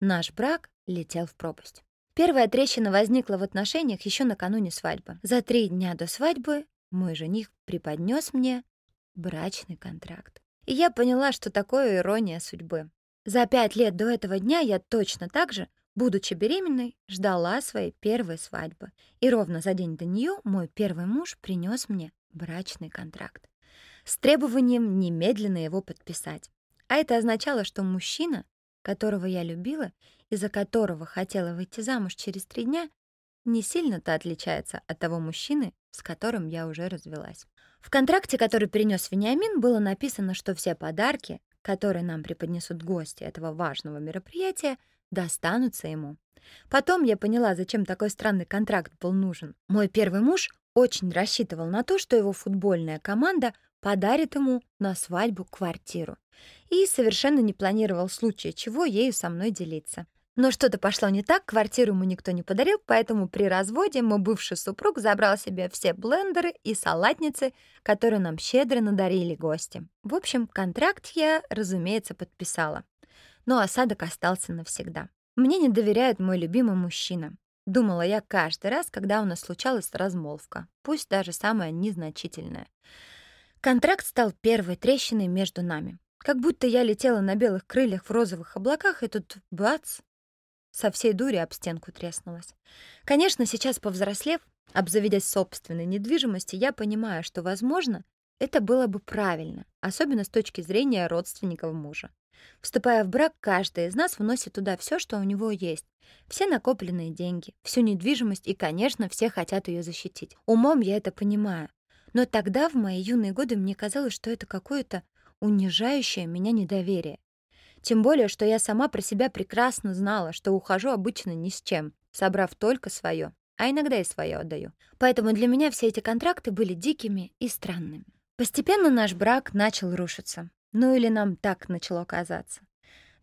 Наш брак летел в пропасть. Первая трещина возникла в отношениях еще накануне свадьбы. За три дня до свадьбы мой жених преподнес мне брачный контракт. И я поняла, что такое ирония судьбы. За пять лет до этого дня я точно так же, будучи беременной, ждала своей первой свадьбы. И ровно за день до нее мой первый муж принес мне брачный контракт с требованием немедленно его подписать. А это означало, что мужчина которого я любила и за которого хотела выйти замуж через три дня, не сильно-то отличается от того мужчины, с которым я уже развелась. В контракте, который принес Вениамин, было написано, что все подарки, которые нам преподнесут гости этого важного мероприятия, достанутся ему. Потом я поняла, зачем такой странный контракт был нужен. Мой первый муж очень рассчитывал на то, что его футбольная команда подарит ему на свадьбу квартиру. И совершенно не планировал в случае чего ею со мной делиться. Но что-то пошло не так, квартиру ему никто не подарил, поэтому при разводе мой бывший супруг забрал себе все блендеры и салатницы, которые нам щедро надарили гости. В общем, контракт я, разумеется, подписала. Но осадок остался навсегда. Мне не доверяет мой любимый мужчина. Думала я каждый раз, когда у нас случалась размолвка, пусть даже самая незначительная. Контракт стал первой трещиной между нами. Как будто я летела на белых крыльях в розовых облаках, и тут бац! Со всей дури об стенку треснулась. Конечно, сейчас, повзрослев, обзаведясь собственной недвижимостью, я понимаю, что, возможно, это было бы правильно, особенно с точки зрения родственников мужа. Вступая в брак, каждый из нас вносит туда все, что у него есть. Все накопленные деньги, всю недвижимость и, конечно, все хотят ее защитить. Умом я это понимаю. Но тогда, в мои юные годы, мне казалось, что это какое-то унижающее меня недоверие. Тем более, что я сама про себя прекрасно знала, что ухожу обычно ни с чем, собрав только свое, а иногда и свое отдаю. Поэтому для меня все эти контракты были дикими и странными. Постепенно наш брак начал рушиться. Ну или нам так начало казаться.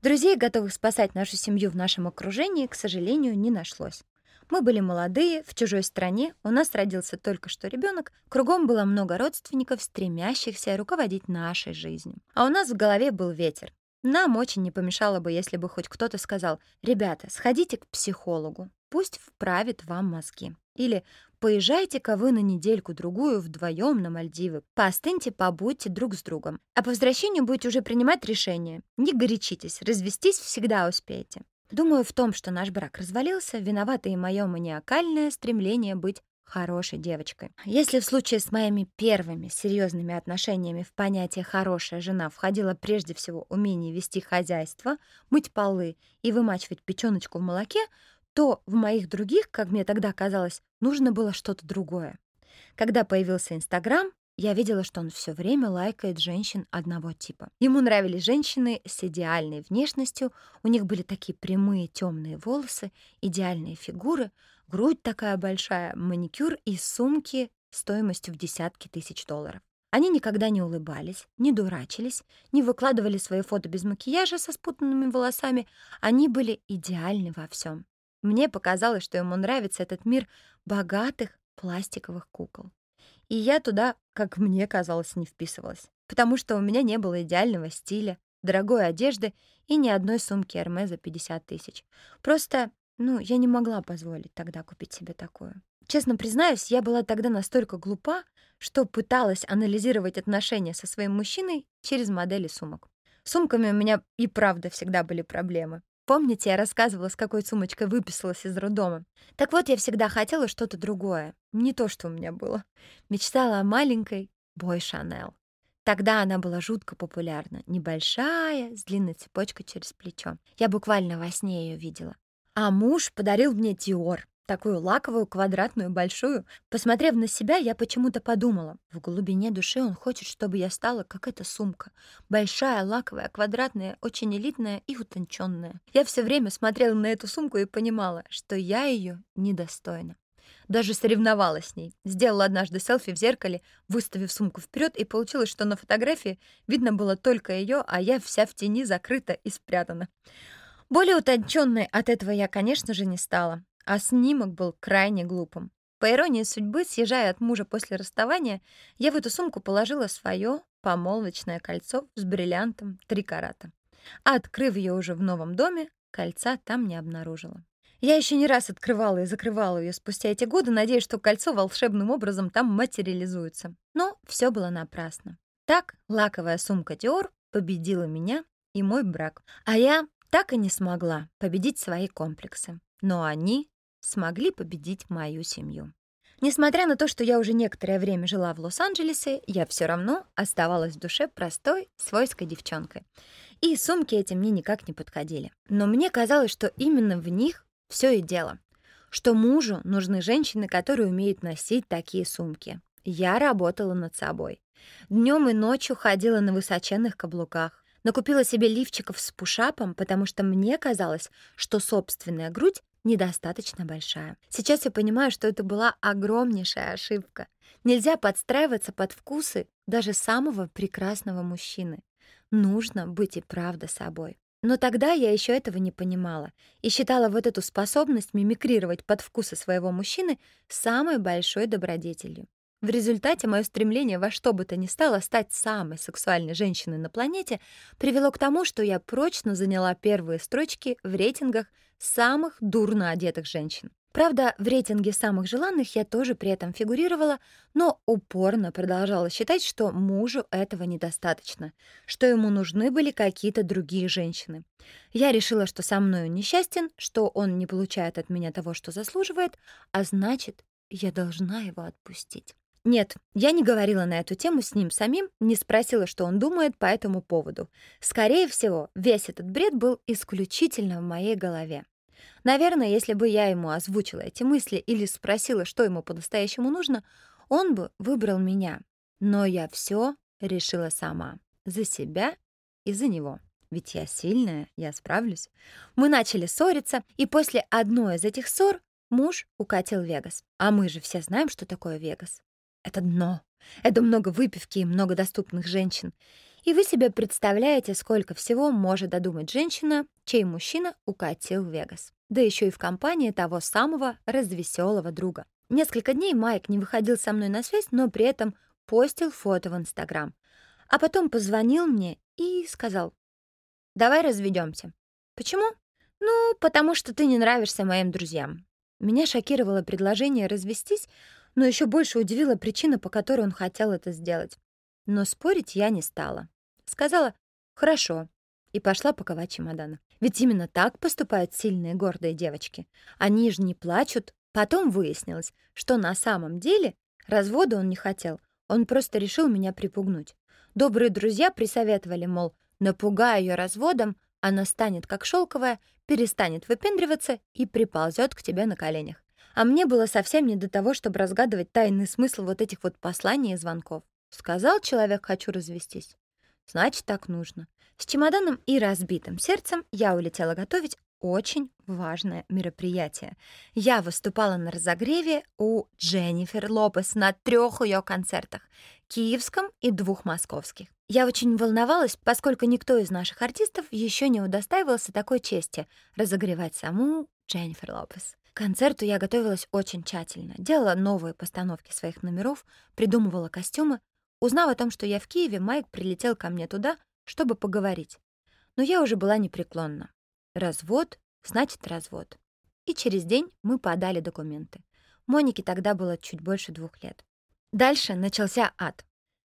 Друзей, готовых спасать нашу семью в нашем окружении, к сожалению, не нашлось. Мы были молодые, в чужой стране, у нас родился только что ребенок, кругом было много родственников, стремящихся руководить нашей жизнью. А у нас в голове был ветер. Нам очень не помешало бы, если бы хоть кто-то сказал, «Ребята, сходите к психологу, пусть вправит вам мозги». Или «Поезжайте-ка вы на недельку-другую вдвоем на Мальдивы, поостыньте, побудьте друг с другом. А по возвращению будете уже принимать решение. Не горячитесь, развестись всегда успеете». Думаю, в том, что наш брак развалился, виновато и мое маниакальное стремление быть хорошей девочкой. Если в случае с моими первыми серьезными отношениями в понятие «хорошая жена» входило прежде всего умение вести хозяйство, мыть полы и вымачивать печеночку в молоке, то в моих других, как мне тогда казалось, нужно было что-то другое. Когда появился Инстаграм, я видела, что он все время лайкает женщин одного типа. Ему нравились женщины с идеальной внешностью, у них были такие прямые темные волосы, идеальные фигуры, грудь такая большая, маникюр и сумки стоимостью в десятки тысяч долларов. Они никогда не улыбались, не дурачились, не выкладывали свои фото без макияжа со спутанными волосами. Они были идеальны во всем. Мне показалось, что ему нравится этот мир богатых пластиковых кукол. И я туда, как мне казалось, не вписывалась, потому что у меня не было идеального стиля, дорогой одежды и ни одной сумки Hermès за 50 тысяч. Просто, ну, я не могла позволить тогда купить себе такую. Честно признаюсь, я была тогда настолько глупа, что пыталась анализировать отношения со своим мужчиной через модели сумок. С сумками у меня и правда всегда были проблемы. Помните, я рассказывала, с какой сумочкой выписалась из роддома? Так вот, я всегда хотела что-то другое. Не то, что у меня было. Мечтала о маленькой Бой Шанел. Тогда она была жутко популярна. Небольшая, с длинной цепочкой через плечо. Я буквально во сне ее видела. А муж подарил мне Диор такую лаковую, квадратную, большую. Посмотрев на себя, я почему-то подумала, в глубине души он хочет, чтобы я стала, как эта сумка. Большая, лаковая, квадратная, очень элитная и утонченная. Я все время смотрела на эту сумку и понимала, что я ее недостойна. Даже соревновалась с ней. Сделала однажды селфи в зеркале, выставив сумку вперед, и получилось, что на фотографии видно было только ее, а я вся в тени закрыта и спрятана. Более утонченной от этого я, конечно же, не стала а снимок был крайне глупым. По иронии судьбы, съезжая от мужа после расставания, я в эту сумку положила свое помолвочное кольцо с бриллиантом три карата. А открыв ее уже в новом доме, кольца там не обнаружила. Я еще не раз открывала и закрывала ее спустя эти годы, надеясь, что кольцо волшебным образом там материализуется. Но все было напрасно. Так лаковая сумка Dior победила меня и мой брак. А я так и не смогла победить свои комплексы. Но они смогли победить мою семью. Несмотря на то, что я уже некоторое время жила в Лос-Анджелесе, я все равно оставалась в душе простой, свойской девчонкой. И сумки эти мне никак не подходили. Но мне казалось, что именно в них все и дело. Что мужу нужны женщины, которые умеют носить такие сумки. Я работала над собой. Днем и ночью ходила на высоченных каблуках. Накупила себе лифчиков с пушапом, потому что мне казалось, что собственная грудь недостаточно большая. Сейчас я понимаю, что это была огромнейшая ошибка. Нельзя подстраиваться под вкусы даже самого прекрасного мужчины. Нужно быть и правда собой. Но тогда я еще этого не понимала и считала вот эту способность мимикрировать под вкусы своего мужчины самой большой добродетелью. В результате мое стремление во что бы то ни стало стать самой сексуальной женщиной на планете привело к тому, что я прочно заняла первые строчки в рейтингах самых дурно одетых женщин. Правда, в рейтинге самых желанных я тоже при этом фигурировала, но упорно продолжала считать, что мужу этого недостаточно, что ему нужны были какие-то другие женщины. Я решила, что со мною несчастен, что он не получает от меня того, что заслуживает, а значит, я должна его отпустить. Нет, я не говорила на эту тему с ним самим, не спросила, что он думает по этому поводу. Скорее всего, весь этот бред был исключительно в моей голове. Наверное, если бы я ему озвучила эти мысли или спросила, что ему по-настоящему нужно, он бы выбрал меня. Но я все решила сама. За себя и за него. Ведь я сильная, я справлюсь. Мы начали ссориться, и после одной из этих ссор муж укатил в Вегас. А мы же все знаем, что такое Вегас. Это дно. Это много выпивки и много доступных женщин. И вы себе представляете, сколько всего может додумать женщина, чей мужчина укатил в Вегас. Да еще и в компании того самого развеселого друга. Несколько дней Майк не выходил со мной на связь, но при этом постил фото в Инстаграм. А потом позвонил мне и сказал, «Давай разведемся. «Почему?» «Ну, потому что ты не нравишься моим друзьям». Меня шокировало предложение развестись, но еще больше удивила причина, по которой он хотел это сделать. Но спорить я не стала. Сказала «хорошо» и пошла паковать чемоданы. Ведь именно так поступают сильные гордые девочки. Они же не плачут. Потом выяснилось, что на самом деле развода он не хотел. Он просто решил меня припугнуть. Добрые друзья присоветовали, мол, напугая ее разводом, она станет как шелковая, перестанет выпендриваться и приползет к тебе на коленях. А мне было совсем не до того, чтобы разгадывать тайный смысл вот этих вот посланий и звонков. Сказал человек «хочу развестись». Значит, так нужно. С чемоданом и разбитым сердцем я улетела готовить очень важное мероприятие. Я выступала на разогреве у Дженнифер Лопес на трех ее концертах — киевском и двух московских. Я очень волновалась, поскольку никто из наших артистов еще не удостаивался такой чести — разогревать саму Дженнифер Лопес. Концерту я готовилась очень тщательно, делала новые постановки своих номеров, придумывала костюмы. Узнав о том, что я в Киеве, Майк прилетел ко мне туда, чтобы поговорить. Но я уже была непреклонна. Развод значит развод. И через день мы подали документы. Монике тогда было чуть больше двух лет. Дальше начался ад.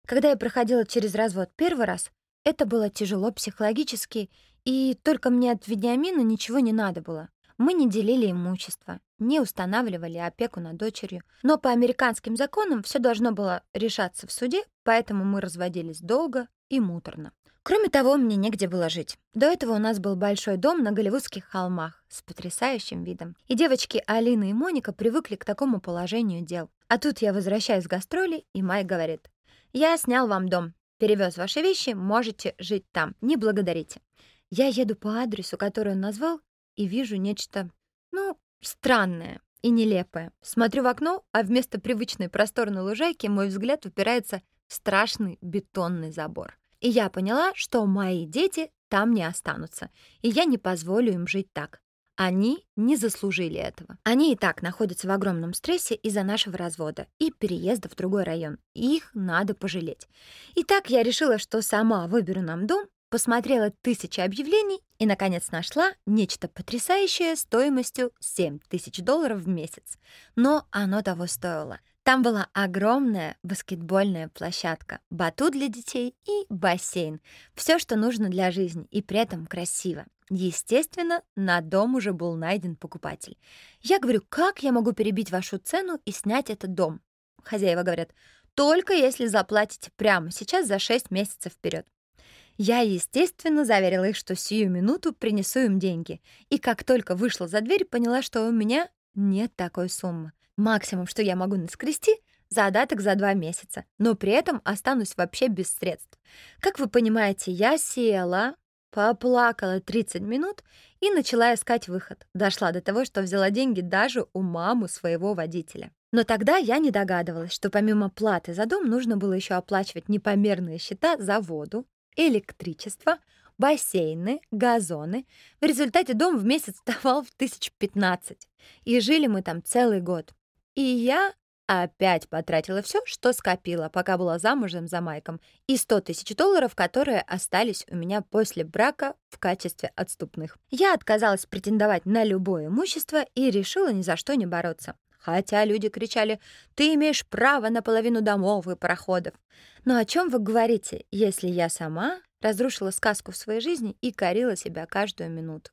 Когда я проходила через развод первый раз, это было тяжело психологически, и только мне от Вениамина ничего не надо было. Мы не делили имущество, не устанавливали опеку над дочерью, но по американским законам все должно было решаться в суде, поэтому мы разводились долго и муторно. Кроме того, мне негде было жить. До этого у нас был большой дом на Голливудских холмах с потрясающим видом. И девочки Алина и Моника привыкли к такому положению дел. А тут я возвращаюсь с гастролей, и Май говорит, «Я снял вам дом, перевез ваши вещи, можете жить там, не благодарите». Я еду по адресу, который он назвал, и вижу нечто, ну, странное и нелепое. Смотрю в окно, а вместо привычной просторной лужайки мой взгляд упирается в страшный бетонный забор. И я поняла, что мои дети там не останутся, и я не позволю им жить так. Они не заслужили этого. Они и так находятся в огромном стрессе из-за нашего развода и переезда в другой район. Их надо пожалеть. И так я решила, что сама выберу нам дом, посмотрела тысячи объявлений и, наконец, нашла нечто потрясающее стоимостью 7 тысяч долларов в месяц. Но оно того стоило — там была огромная баскетбольная площадка, батут для детей и бассейн. Все, что нужно для жизни, и при этом красиво. Естественно, на дом уже был найден покупатель. Я говорю, как я могу перебить вашу цену и снять этот дом? Хозяева говорят, только если заплатите прямо сейчас за 6 месяцев вперед. Я, естественно, заверила их, что сию минуту принесу им деньги. И как только вышла за дверь, поняла, что у меня нет такой суммы. Максимум, что я могу наскрести, задаток за два месяца, но при этом останусь вообще без средств. Как вы понимаете, я села, поплакала 30 минут и начала искать выход. Дошла до того, что взяла деньги даже у мамы своего водителя. Но тогда я не догадывалась, что помимо платы за дом нужно было еще оплачивать непомерные счета за воду, электричество, бассейны, газоны. В результате дом в месяц давал в тысяч пятнадцать. И жили мы там целый год. И я опять потратила все, что скопила, пока была замужем за Майком, и 100 тысяч долларов, которые остались у меня после брака в качестве отступных. Я отказалась претендовать на любое имущество и решила ни за что не бороться. Хотя люди кричали «Ты имеешь право на половину домов и проходов». Но о чем вы говорите, если я сама разрушила сказку в своей жизни и корила себя каждую минуту?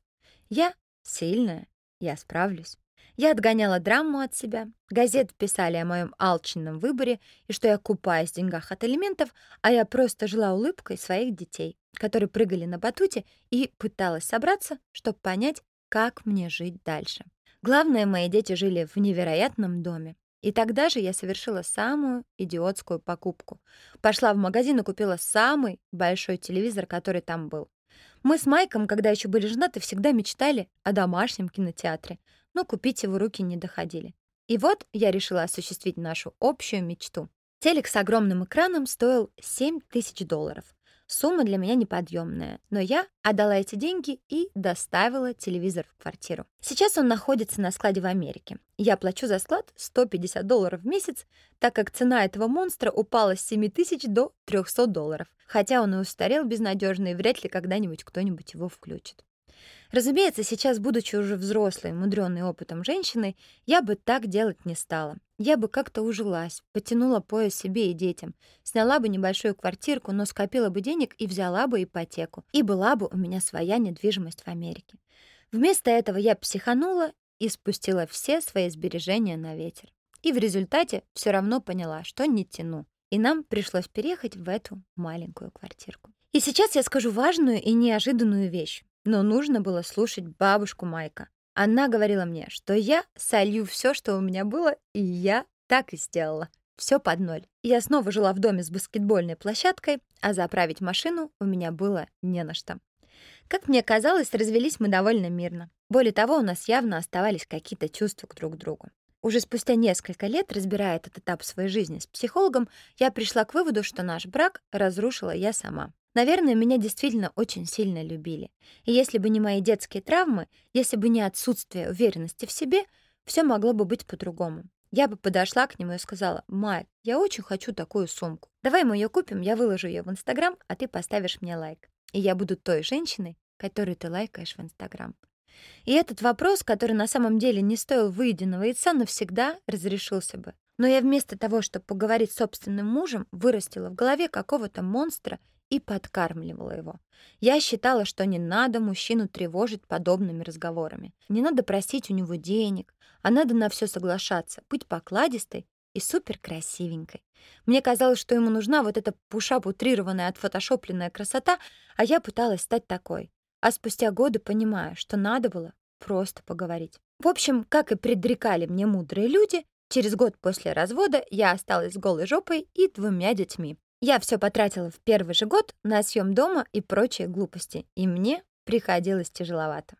Я сильная, я справлюсь. Я отгоняла драму от себя. Газеты писали о моем алчном выборе и что я купаюсь в деньгах от элементов, а я просто жила улыбкой своих детей, которые прыгали на батуте и пыталась собраться, чтобы понять, как мне жить дальше. Главное, мои дети жили в невероятном доме. И тогда же я совершила самую идиотскую покупку. Пошла в магазин и купила самый большой телевизор, который там был. Мы с Майком, когда еще были женаты, всегда мечтали о домашнем кинотеатре но купить его руки не доходили. И вот я решила осуществить нашу общую мечту. Телек с огромным экраном стоил 7 тысяч долларов. Сумма для меня неподъемная, но я отдала эти деньги и доставила телевизор в квартиру. Сейчас он находится на складе в Америке. Я плачу за склад 150 долларов в месяц, так как цена этого монстра упала с 7 тысяч до 300 долларов, хотя он и устарел безнадежно, и вряд ли когда-нибудь кто-нибудь его включит. Разумеется, сейчас, будучи уже взрослой, мудрённой опытом женщиной, я бы так делать не стала. Я бы как-то ужилась, потянула пояс себе и детям, сняла бы небольшую квартирку, но скопила бы денег и взяла бы ипотеку. И была бы у меня своя недвижимость в Америке. Вместо этого я психанула и спустила все свои сбережения на ветер. И в результате все равно поняла, что не тяну. И нам пришлось переехать в эту маленькую квартирку. И сейчас я скажу важную и неожиданную вещь. Но нужно было слушать бабушку Майка. Она говорила мне, что я солью все, что у меня было, и я так и сделала. Все под ноль. Я снова жила в доме с баскетбольной площадкой, а заправить машину у меня было не на что. Как мне казалось, развелись мы довольно мирно. Более того, у нас явно оставались какие-то чувства к друг другу. Уже спустя несколько лет, разбирая этот этап своей жизни с психологом, я пришла к выводу, что наш брак разрушила я сама. Наверное, меня действительно очень сильно любили. И если бы не мои детские травмы, если бы не отсутствие уверенности в себе, все могло бы быть по-другому. Я бы подошла к нему и сказала, «Майк, я очень хочу такую сумку. Давай мы ее купим, я выложу ее в Инстаграм, а ты поставишь мне лайк. И я буду той женщиной, которую ты лайкаешь в Инстаграм». И этот вопрос, который на самом деле не стоил выеденного яйца, навсегда разрешился бы. Но я вместо того, чтобы поговорить с собственным мужем, вырастила в голове какого-то монстра и подкармливала его. Я считала, что не надо мужчину тревожить подобными разговорами. Не надо просить у него денег, а надо на все соглашаться, быть покладистой и суперкрасивенькой. Мне казалось, что ему нужна вот эта пушап утрированная, отфотошопленная красота, а я пыталась стать такой. А спустя годы понимаю, что надо было просто поговорить. В общем, как и предрекали мне мудрые люди, через год после развода я осталась с голой жопой и двумя детьми. Я все потратила в первый же год на съем дома и прочие глупости, и мне приходилось тяжеловато.